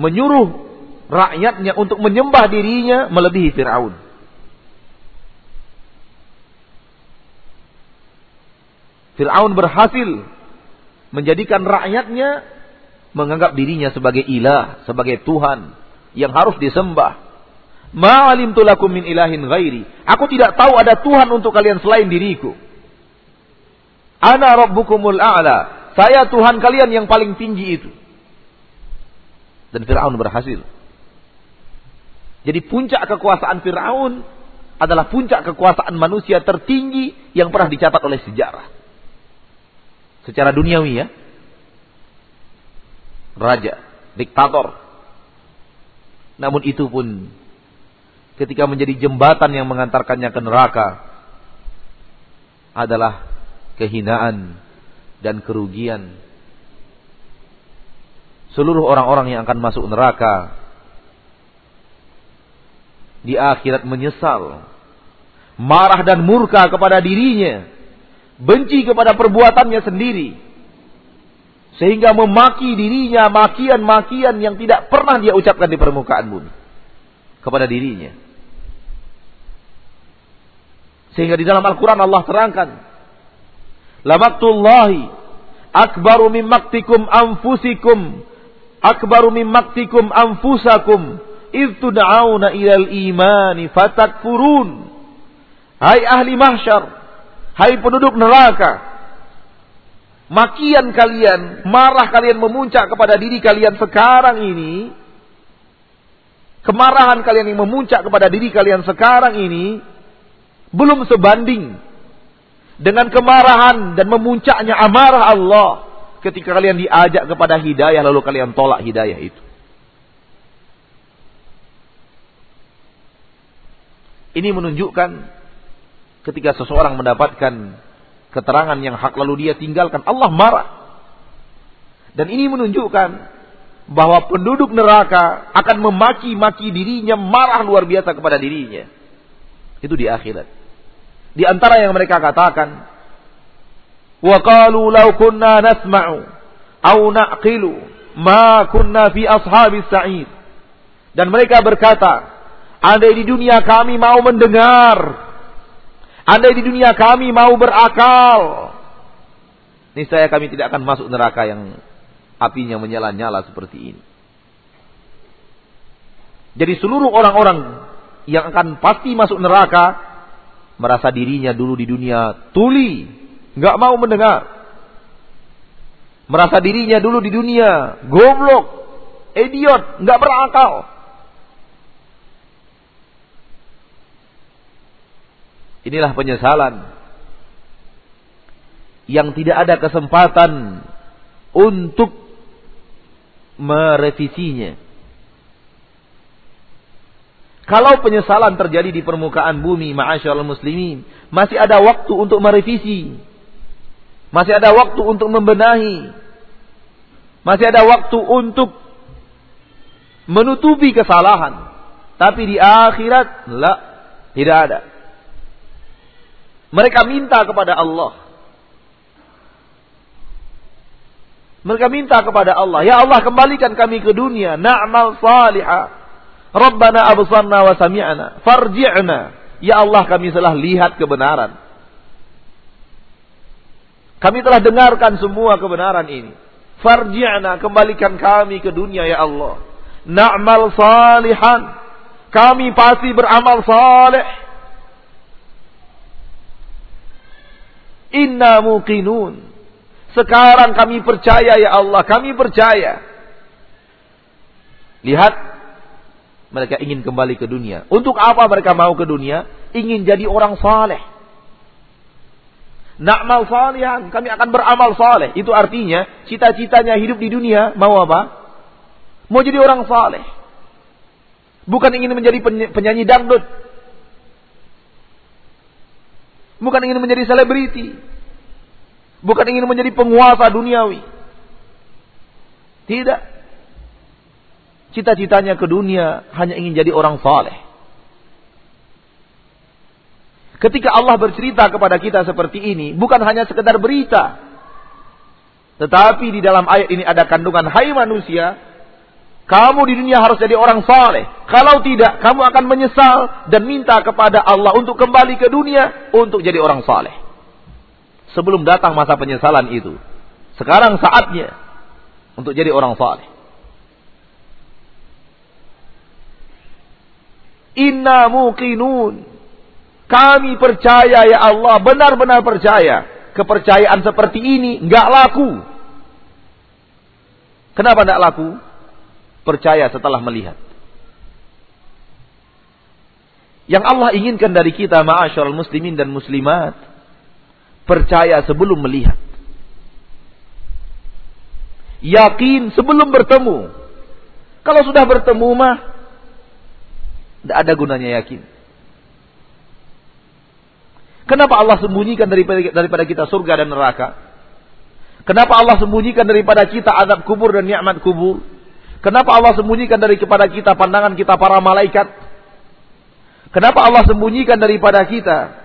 [SPEAKER 1] menyuruh rakyatnya untuk menyembah dirinya melebihi Fir'aun. Fir'aun berhasil menjadikan rakyatnya menganggap dirinya sebagai ilah, sebagai Tuhan yang harus disembah. Ma'alim tulakum min ilahin ghairi. Aku tidak tahu ada Tuhan untuk kalian selain diriku. Ana rabbukumul a'la. Saya Tuhan kalian yang paling tinggi itu. Dan Fir'aun berhasil. Jadi puncak kekuasaan Fir'aun adalah puncak kekuasaan manusia tertinggi yang pernah dicatat oleh sejarah. Secara duniawi ya. Raja, diktator. Namun itu pun ketika menjadi jembatan yang mengantarkannya ke neraka adalah kehinaan dan kerugian. Seluruh orang-orang yang akan masuk neraka di akhirat menyesal, marah dan murka kepada dirinya, benci kepada perbuatannya sendiri, sehingga memaki dirinya makian-makian yang tidak pernah dia ucapkan di permukaan bumi kepada dirinya. Sehingga di dalam Al-Quran Allah terangkan, Lamaktullahi akbaru min maktikum anfusikum akbaru min maktikum anfusakum idh tud'auna ilal imani fatakfurun. Hai ahli mahsyar, hai penduduk neraka. Makian kalian, marah kalian memuncak kepada diri kalian sekarang ini. Kemarahan kalian yang memuncak kepada diri kalian sekarang ini belum sebanding dengan kemarahan dan memuncaknya amarah Allah ketika kalian diajak kepada hidayah lalu kalian tolak hidayah itu. Ini menunjukkan ketika seseorang mendapatkan keterangan yang hak lalu dia tinggalkan, Allah marah. Dan ini menunjukkan bahwa penduduk neraka akan memaki-maki dirinya, marah luar biasa kepada dirinya. Itu di akhirat. Di antara yang mereka katakan, "Wa qalu law kunna nasma'u aw na'qilu ma kunna fi ashabis sa'id." Dan mereka berkata, andai di dunia kami mau mendengar Andai di dunia kami mau berakal, niscaya kami tidak akan masuk neraka yang apinya menyala-nyala seperti ini. Jadi seluruh orang-orang yang akan pasti masuk neraka merasa dirinya dulu di dunia tuli, nggak mau mendengar. Merasa dirinya dulu di dunia goblok, idiot, nggak berakal. Inilah penyesalan yang tidak ada kesempatan untuk merevisinya. Kalau penyesalan terjadi di permukaan bumi, ma'asyarul muslimin, masih ada waktu untuk merevisi. Masih ada waktu untuk membenahi. Masih ada waktu untuk menutupi kesalahan. Tapi di akhirat, la, tidak ada. Mereka minta kepada Allah. Mereka minta kepada Allah, Ya Allah kembalikan kami ke dunia, na'mal salihah. Rabbana absarna wa sami'na, farji'na. Ya Allah kami telah lihat kebenaran. Kami telah dengarkan semua kebenaran ini. Farji'na, kembalikan kami ke dunia ya Allah. Na'mal salihan. Kami pasti beramal saleh. Inna muqinun. Sekarang kami percaya ya Allah, kami percaya. Lihat, mereka ingin kembali ke dunia. Untuk apa mereka mau ke dunia? Ingin jadi orang saleh. Na'mal salihan, kami akan beramal saleh. Itu artinya cita-citanya hidup di dunia mau apa? Mau jadi orang saleh. Bukan ingin menjadi penyanyi dangdut, Bukan ingin menjadi selebriti. Bukan ingin menjadi penguasa duniawi. Tidak. Cita-citanya ke dunia hanya ingin jadi orang saleh. Ketika Allah bercerita kepada kita seperti ini, bukan hanya sekedar berita. Tetapi di dalam ayat ini ada kandungan, hai manusia, kamu di dunia harus jadi orang saleh. Kalau tidak, kamu akan menyesal dan minta kepada Allah untuk kembali ke dunia untuk jadi orang saleh. Sebelum datang masa penyesalan itu. Sekarang saatnya untuk jadi orang saleh. Inna muqinun. Kami percaya ya Allah, benar-benar percaya. Kepercayaan seperti ini enggak laku. Kenapa enggak laku? Percaya setelah melihat. Yang Allah inginkan dari kita ma'asyarul muslimin dan muslimat. Percaya sebelum melihat. Yakin sebelum bertemu. Kalau sudah bertemu mah. Tidak ada gunanya yakin. Kenapa Allah sembunyikan daripada, daripada kita surga dan neraka? Kenapa Allah sembunyikan daripada kita azab kubur dan nikmat kubur? Kenapa Allah sembunyikan dari kepada kita pandangan kita para malaikat? Kenapa Allah sembunyikan daripada kita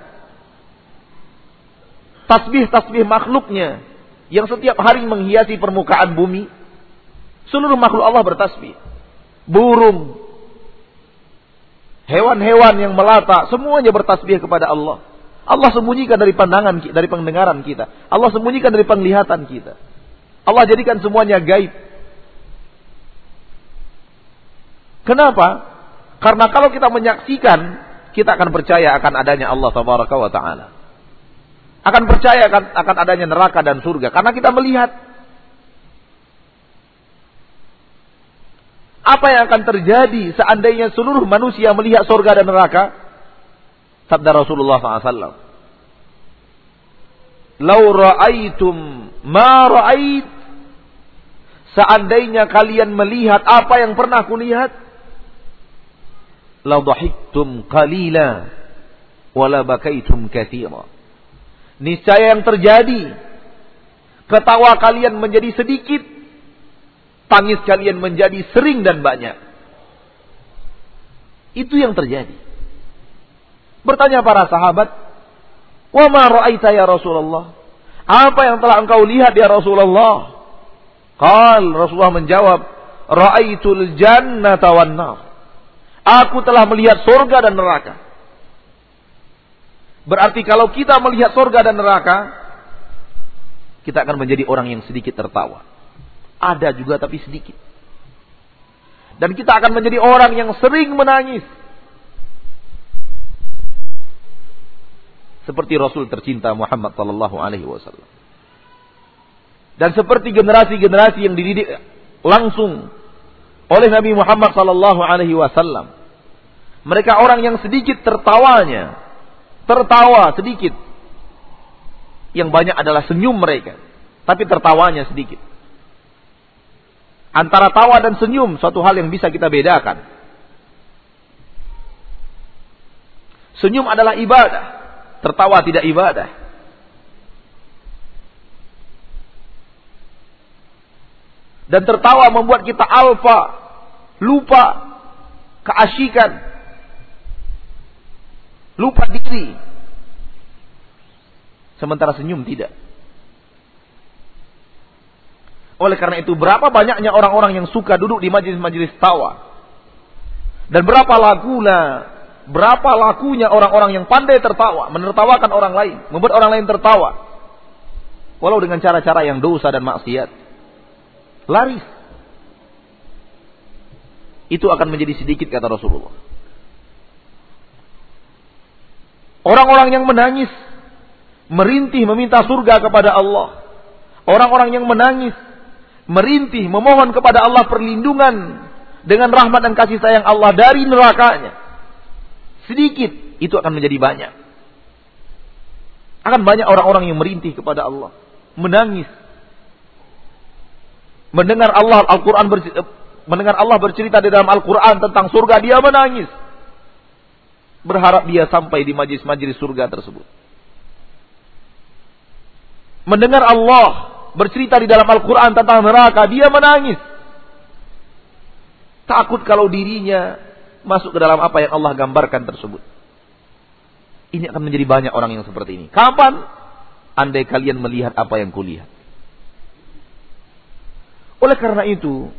[SPEAKER 1] tasbih-tasbih makhluknya yang setiap hari menghiasi permukaan bumi? Seluruh makhluk Allah bertasbih. Burung, hewan-hewan yang melata, semuanya bertasbih kepada Allah. Allah sembunyikan dari pandangan dari pendengaran kita. Allah sembunyikan dari penglihatan kita. Allah jadikan semuanya gaib. Kenapa? Karena kalau kita menyaksikan, kita akan percaya akan adanya Allah Tabaraka wa taala. Akan percaya akan, akan adanya neraka dan surga karena kita melihat apa yang akan terjadi seandainya seluruh manusia melihat surga dan neraka? Sabda Rasulullah SAW. Lau ra'aitum ma ra'ait Seandainya kalian melihat apa yang pernah kulihat, la dhahiktum qalila wala bakaitum katsira. Niscaya yang terjadi ketawa kalian menjadi sedikit, tangis kalian menjadi sering dan banyak. Itu yang terjadi. Bertanya para sahabat, "Wa ma ra'aita ya Rasulullah?" Apa yang telah engkau lihat ya Rasulullah? Qal Rasulullah menjawab, "Ra'aitul jannata wan nar." Aku telah melihat surga dan neraka. Berarti kalau kita melihat surga dan neraka, kita akan menjadi orang yang sedikit tertawa. Ada juga tapi sedikit. Dan kita akan menjadi orang yang sering menangis. Seperti Rasul tercinta Muhammad sallallahu alaihi wasallam. Dan seperti generasi-generasi yang dididik langsung oleh Nabi Muhammad sallallahu alaihi wasallam. Mereka orang yang sedikit tertawanya tertawa sedikit. Yang banyak adalah senyum mereka. Tapi tertawanya sedikit. Antara tawa dan senyum suatu hal yang bisa kita bedakan. Senyum adalah ibadah. Tertawa tidak ibadah. Dan tertawa membuat kita alfa, lupa keasyikan, Lupa diri. Sementara senyum tidak. Oleh karena itu berapa banyaknya orang-orang yang suka duduk di majelis-majelis tawa. Dan berapa lakunya, berapa lakunya orang-orang yang pandai tertawa, menertawakan orang lain, membuat orang lain tertawa. Walau dengan cara-cara yang dosa dan maksiat. Laris. Itu akan menjadi sedikit kata Rasulullah. Orang-orang yang menangis, merintih meminta surga kepada Allah. Orang-orang yang menangis, merintih memohon kepada Allah perlindungan dengan rahmat dan kasih sayang Allah dari nerakanya. Sedikit itu akan menjadi banyak. Akan banyak orang-orang yang merintih kepada Allah, menangis. Mendengar Allah Al-Qur'an mendengar Allah bercerita di dalam Al-Qur'an tentang surga dia menangis berharap dia sampai di majlis-majlis surga tersebut. Mendengar Allah bercerita di dalam Al-Quran tentang neraka, dia menangis. Takut kalau dirinya masuk ke dalam apa yang Allah gambarkan tersebut. Ini akan menjadi banyak orang yang seperti ini. Kapan? Andai kalian melihat apa yang kulihat. Oleh karena itu,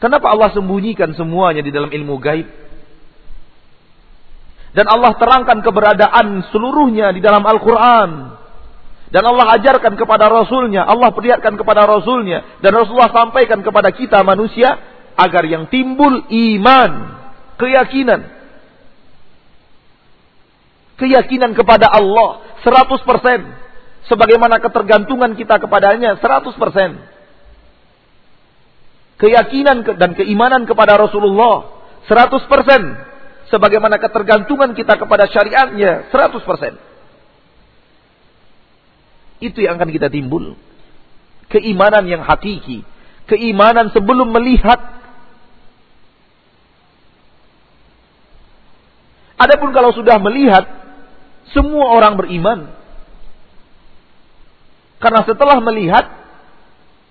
[SPEAKER 1] kenapa Allah sembunyikan semuanya di dalam ilmu gaib? Dan Allah terangkan keberadaan seluruhnya di dalam Al-Quran. Dan Allah ajarkan kepada Rasulnya, Allah perlihatkan kepada Rasulnya. Dan Rasulullah sampaikan kepada kita manusia, agar yang timbul iman, keyakinan. Keyakinan kepada Allah 100%. Sebagaimana ketergantungan kita kepadanya 100%. Keyakinan dan keimanan kepada Rasulullah 100% sebagaimana ketergantungan kita kepada syariatnya 100%. Itu yang akan kita timbul. Keimanan yang hakiki. Keimanan sebelum melihat. Adapun kalau sudah melihat, semua orang beriman. Karena setelah melihat,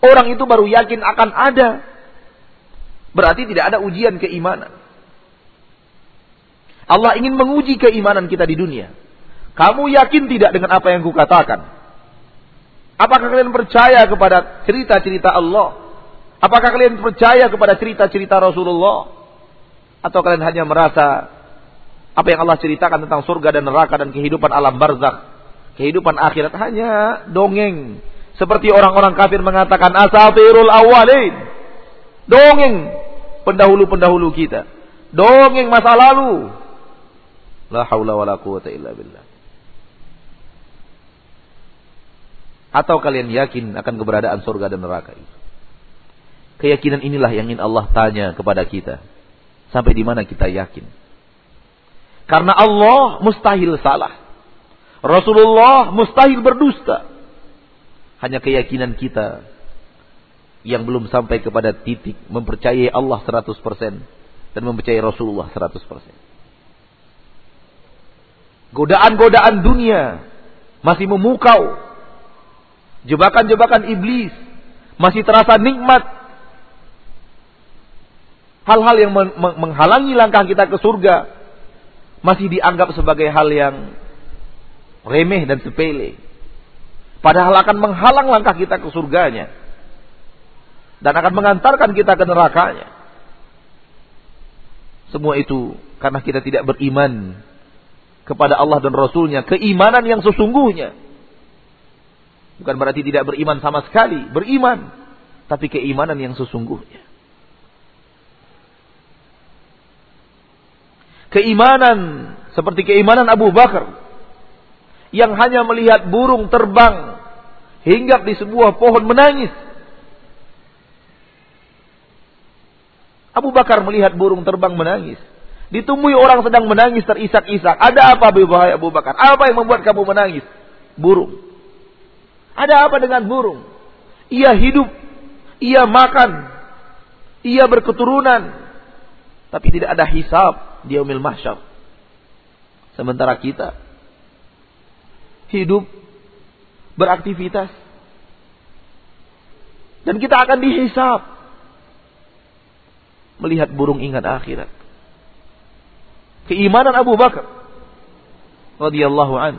[SPEAKER 1] orang itu baru yakin akan ada. Berarti tidak ada ujian keimanan. Allah ingin menguji keimanan kita di dunia. Kamu yakin tidak dengan apa yang kukatakan? Apakah kalian percaya kepada cerita-cerita Allah? Apakah kalian percaya kepada cerita-cerita Rasulullah? Atau kalian hanya merasa apa yang Allah ceritakan tentang surga dan neraka dan kehidupan alam barzakh, kehidupan akhirat hanya dongeng. Seperti orang-orang kafir mengatakan asafirul awalin. Dongeng pendahulu-pendahulu kita. Dongeng masa lalu. La haula wala quwata illa billah. Atau kalian yakin akan keberadaan surga dan neraka itu? Keyakinan inilah yang ingin Allah tanya kepada kita. Sampai di mana kita yakin? Karena Allah mustahil salah. Rasulullah mustahil berdusta. Hanya keyakinan kita yang belum sampai kepada titik mempercayai Allah 100% dan mempercayai Rasulullah 100%. Godaan-godaan dunia masih memukau. Jebakan-jebakan iblis masih terasa nikmat. Hal-hal yang menghalangi langkah kita ke surga masih dianggap sebagai hal yang remeh dan sepele. Padahal akan menghalang langkah kita ke surganya. Dan akan mengantarkan kita ke nerakanya. Semua itu karena kita tidak beriman kepada Allah dan Rasulnya. Keimanan yang sesungguhnya. Bukan berarti tidak beriman sama sekali. Beriman. Tapi keimanan yang sesungguhnya. Keimanan seperti keimanan Abu Bakar yang hanya melihat burung terbang hinggap di sebuah pohon menangis. Abu Bakar melihat burung terbang menangis. Ditemui orang sedang menangis terisak-isak. Ada apa Abu Bakar? Apa yang membuat kamu menangis? Burung. Ada apa dengan burung? Ia hidup, ia makan, ia berketurunan, tapi tidak ada hisab di yaumil mahsyar. Sementara kita hidup beraktivitas dan kita akan dihisab melihat burung ingat akhirat. Keimanan Abu Bakar radhiyallahu an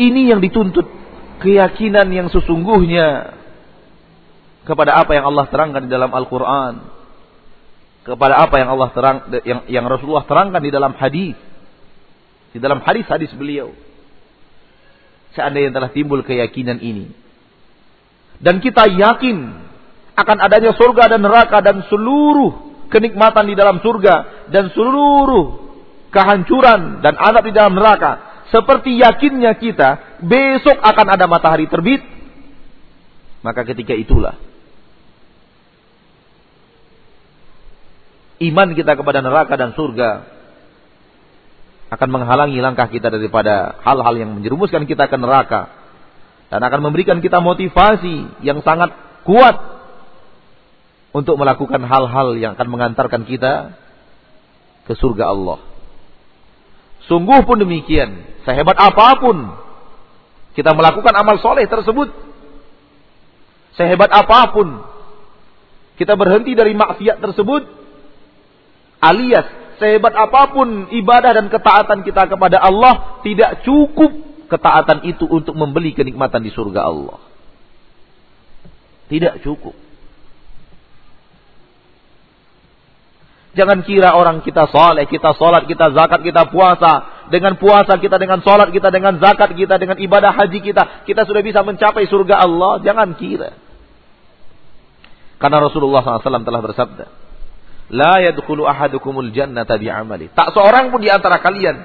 [SPEAKER 1] Ini yang dituntut keyakinan yang sesungguhnya kepada apa yang Allah terangkan di dalam Al-Qur'an kepada apa yang Allah terang yang yang Rasulullah terangkan di dalam hadis di dalam hadis-hadis beliau. Seandainya telah timbul keyakinan ini. Dan kita yakin akan adanya surga dan neraka dan seluruh kenikmatan di dalam surga dan seluruh kehancuran dan adab di dalam neraka. Seperti yakinnya kita besok akan ada matahari terbit. Maka ketika itulah iman kita kepada neraka dan surga akan menghalangi langkah kita daripada hal-hal yang menjerumuskan kita ke neraka. Dan akan memberikan kita motivasi yang sangat kuat untuk melakukan hal-hal yang akan mengantarkan kita ke surga Allah. Sungguh pun demikian, sehebat apa pun kita melakukan amal soleh tersebut, sehebat apa pun kita berhenti dari maksiat tersebut, Alias sehebat apa pun ibadah dan ketaatan kita kepada Allah tidak cukup ketaatan itu untuk membeli kenikmatan di surga Allah. Tidak cukup. Jangan kira orang kita soleh, kita sholat, kita zakat, kita puasa. Dengan puasa kita, dengan sholat kita, dengan zakat kita, dengan ibadah haji kita. Kita sudah bisa mencapai surga Allah. Jangan kira. Karena Rasulullah SAW telah bersabda. La yadkhulu ahadukumul jannata bi'amali. Tak seorang pun di antara kalian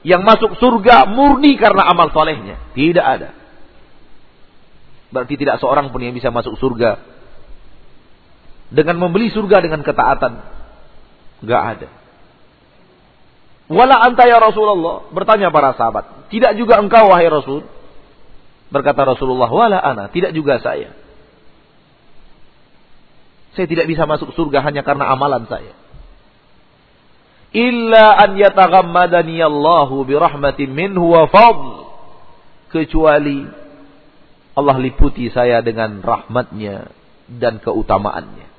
[SPEAKER 1] yang masuk surga murni karena amal solehnya. Tidak ada. Berarti tidak seorang pun yang bisa masuk surga dengan membeli surga dengan ketaatan. Gak ada. Wala anta ya Rasulullah. Bertanya para sahabat. Tidak juga engkau wahai Rasul. Berkata Rasulullah. Wala ana. Tidak juga saya. Saya tidak bisa masuk surga hanya karena amalan saya. Illa an yataghammadani Allahu birahmatin minhu wa fadl. Kecuali Allah liputi saya dengan rahmatnya dan keutamaannya.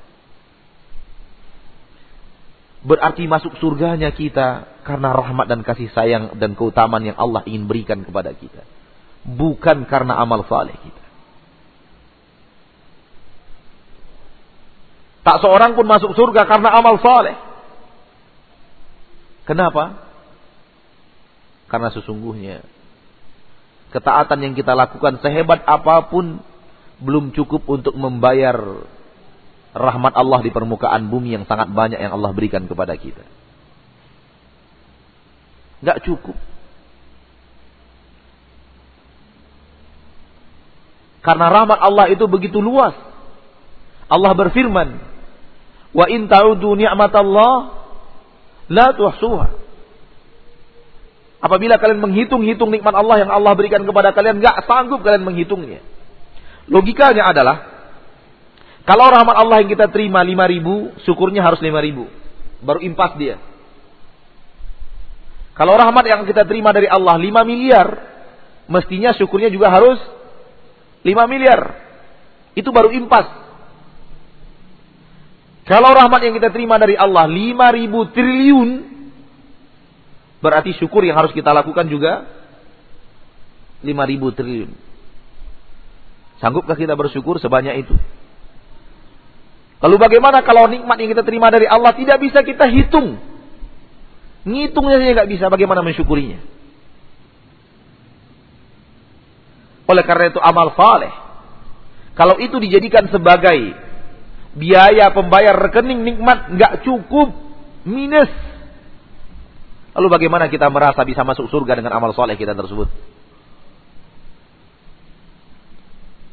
[SPEAKER 1] Berarti masuk surganya kita karena rahmat dan kasih sayang dan keutamaan yang Allah ingin berikan kepada kita. Bukan karena amal saleh kita. Tak seorang pun masuk surga karena amal saleh. Kenapa? Karena sesungguhnya ketaatan yang kita lakukan sehebat apa pun belum cukup untuk membayar rahmat Allah di permukaan bumi yang sangat banyak yang Allah berikan kepada kita. Gak cukup. Karena rahmat Allah itu begitu luas. Allah berfirman, Wa in ta'udu ni'matallah la tuhsuha. Apabila kalian menghitung-hitung nikmat Allah yang Allah berikan kepada kalian, nggak sanggup kalian menghitungnya. Logikanya adalah, kalau rahmat Allah yang kita terima lima ribu, syukurnya harus lima ribu. baru impas dia. Kalau rahmat yang kita terima dari Allah 5 miliar, mestinya syukurnya juga harus 5 miliar. Itu baru impas. Kalau rahmat yang kita terima dari Allah 5000 triliun, berarti syukur yang harus kita lakukan juga 5000 triliun. Sanggupkah kita bersyukur sebanyak itu? Lalu bagaimana kalau nikmat yang kita terima dari Allah tidak bisa kita hitung? Ngitungnya saja nggak bisa, bagaimana mensyukurinya? Oleh karena itu amal saleh. Kalau itu dijadikan sebagai biaya pembayar rekening nikmat nggak cukup, minus. Lalu bagaimana kita merasa bisa masuk surga dengan amal soleh kita tersebut?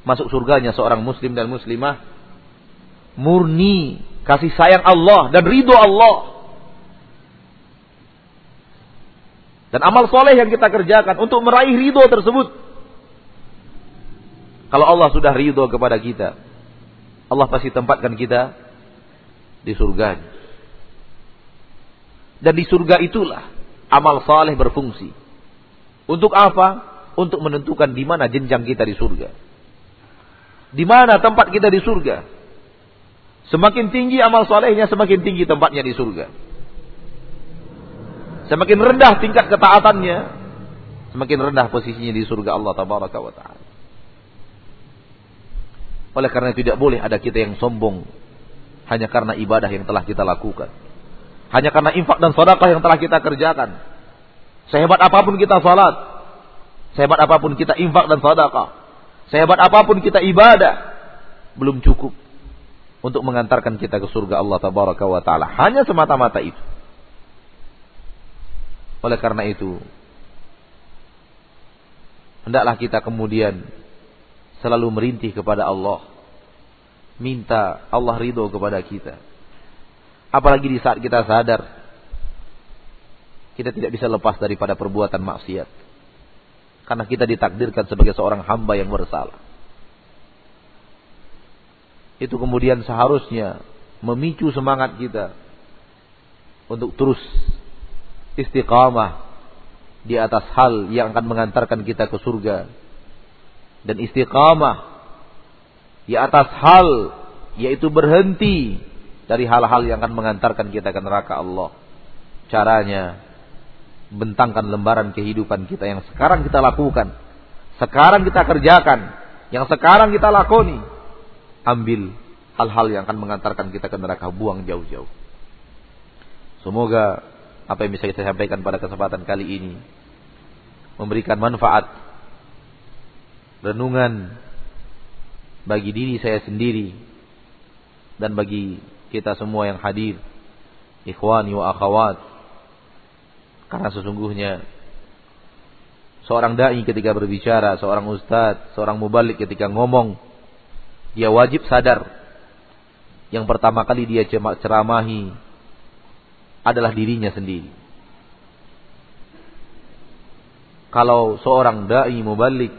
[SPEAKER 1] Masuk surganya seorang muslim dan muslimah murni kasih sayang Allah dan ridho Allah. Dan amal soleh yang kita kerjakan untuk meraih ridho tersebut. Kalau Allah sudah ridho kepada kita, Allah pasti tempatkan kita di surga. Dan di surga itulah amal soleh berfungsi. Untuk apa? Untuk menentukan di mana jenjang kita di surga. Di mana tempat kita di surga. Semakin tinggi amal solehnya, semakin tinggi tempatnya di surga. Semakin rendah tingkat ketaatannya, semakin rendah posisinya di surga Allah tabaraka wa taala. Oleh karena tidak boleh ada kita yang sombong hanya karena ibadah yang telah kita lakukan. Hanya karena infak dan sedekah yang telah kita kerjakan. Sehebat apa pun kita salat, sehebat apa pun kita infak dan sedekah, sehebat apa pun kita ibadah, belum cukup untuk mengantarkan kita ke surga Allah tabaraka wa taala. Hanya semata-mata itu. Oleh karena itu, hendaklah kita kemudian selalu merintih kepada Allah. Minta Allah ridho kepada kita. Apalagi di saat kita sadar, kita tidak bisa lepas daripada perbuatan maksiat. Karena kita ditakdirkan sebagai seorang hamba yang bersalah. Itu kemudian seharusnya memicu semangat kita untuk terus istiqamah di atas hal yang akan mengantarkan kita ke surga dan istiqamah di atas hal yaitu berhenti dari hal-hal yang akan mengantarkan kita ke neraka Allah. Caranya bentangkan lembaran kehidupan kita yang sekarang kita lakukan, sekarang kita kerjakan, yang sekarang kita lakoni. Ambil hal-hal yang akan mengantarkan kita ke neraka, buang jauh-jauh. Semoga apa yang bisa kita sampaikan pada kesempatan kali ini memberikan manfaat renungan bagi diri saya sendiri dan bagi kita semua yang hadir ikhwani wa akhwat karena sesungguhnya seorang dai ketika berbicara seorang ustadz seorang mubalik ketika ngomong dia wajib sadar. Yang pertama kali dia ceramahi adalah dirinya sendiri. Kalau seorang dai mubalik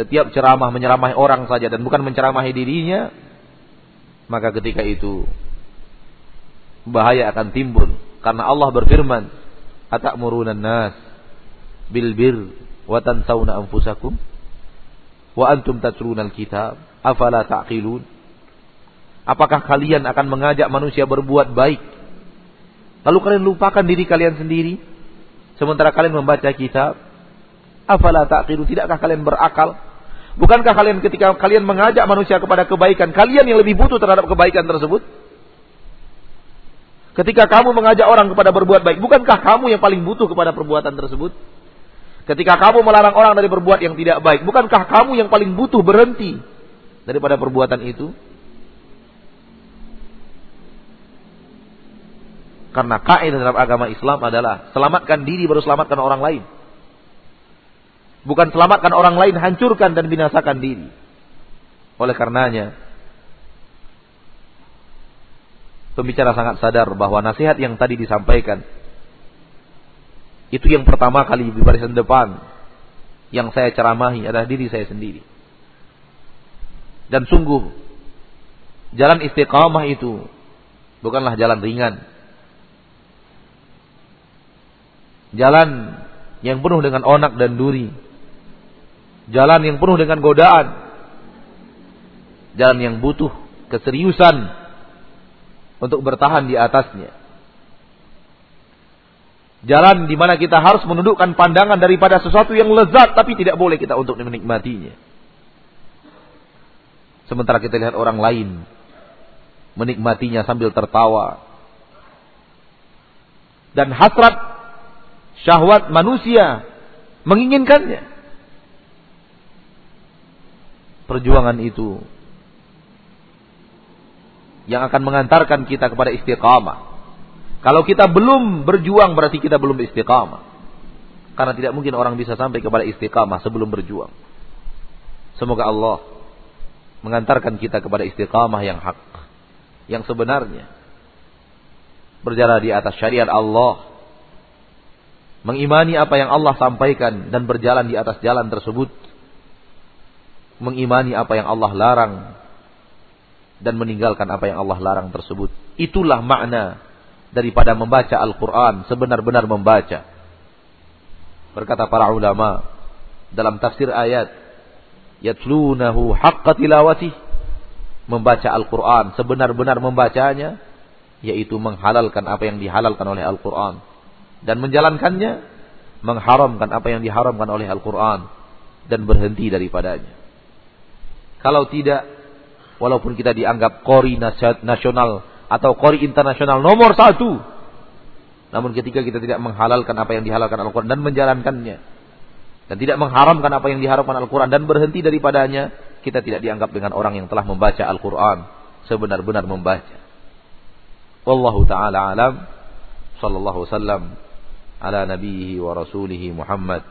[SPEAKER 1] setiap ceramah menceramai orang saja dan bukan menceramahi dirinya, maka ketika itu bahaya akan timbul. Karena Allah berfirman, "Atamuruna nas bil bir wa tansawna wa antum tatruna kitab afala taqilun?" Apakah kalian akan mengajak manusia berbuat baik Lalu kalian lupakan diri kalian sendiri. Sementara kalian membaca kitab. Afala taqilu. Tidakkah kalian berakal? Bukankah kalian ketika kalian mengajak manusia kepada kebaikan. Kalian yang lebih butuh terhadap kebaikan tersebut? Ketika kamu mengajak orang kepada berbuat baik. Bukankah kamu yang paling butuh kepada perbuatan tersebut? Ketika kamu melarang orang dari berbuat yang tidak baik. Bukankah kamu yang paling butuh berhenti daripada perbuatan itu? Karena kaidah dalam agama Islam adalah selamatkan diri baru selamatkan orang lain. Bukan selamatkan orang lain, hancurkan dan binasakan diri. Oleh karenanya, pembicara sangat sadar bahwa nasihat yang tadi disampaikan itu yang pertama kali di barisan depan yang saya ceramahi adalah diri saya sendiri. Dan sungguh jalan istiqamah itu bukanlah jalan ringan. Jalan yang penuh dengan onak dan duri. Jalan yang penuh dengan godaan. Jalan yang butuh keseriusan untuk bertahan di atasnya. Jalan di mana kita harus menundukkan pandangan daripada sesuatu yang lezat tapi tidak boleh kita untuk menikmatinya. Sementara kita lihat orang lain menikmatinya sambil tertawa. Dan hasrat syahwat manusia menginginkannya. Perjuangan itu yang akan mengantarkan kita kepada istiqamah. Kalau kita belum berjuang berarti kita belum istiqamah. Karena tidak mungkin orang bisa sampai kepada istiqamah sebelum berjuang. Semoga Allah mengantarkan kita kepada istiqamah yang hak. Yang sebenarnya. Berjalan di atas syariat Allah. Mengimani apa yang Allah sampaikan dan berjalan di atas jalan tersebut. Mengimani apa yang Allah larang. Dan meninggalkan apa yang Allah larang tersebut. Itulah makna daripada membaca Al-Quran sebenar-benar membaca. Berkata para ulama dalam tafsir ayat, yatlunahu haqqa tilawati membaca Al-Quran sebenar-benar membacanya, yaitu menghalalkan apa yang dihalalkan oleh Al-Quran dan menjalankannya, mengharamkan apa yang diharamkan oleh Al-Quran dan berhenti daripadanya. Kalau tidak, walaupun kita dianggap kori nasional atau kori internasional nomor satu. Namun ketika kita tidak menghalalkan apa yang dihalalkan Al-Quran dan menjalankannya. Dan tidak mengharamkan apa yang diharamkan Al-Quran dan berhenti daripadanya. Kita tidak dianggap dengan orang yang telah membaca Al-Quran. Sebenar-benar membaca. Wallahu ta'ala alam. Sallallahu sallam. Ala nabihi wa rasulihi Muhammad.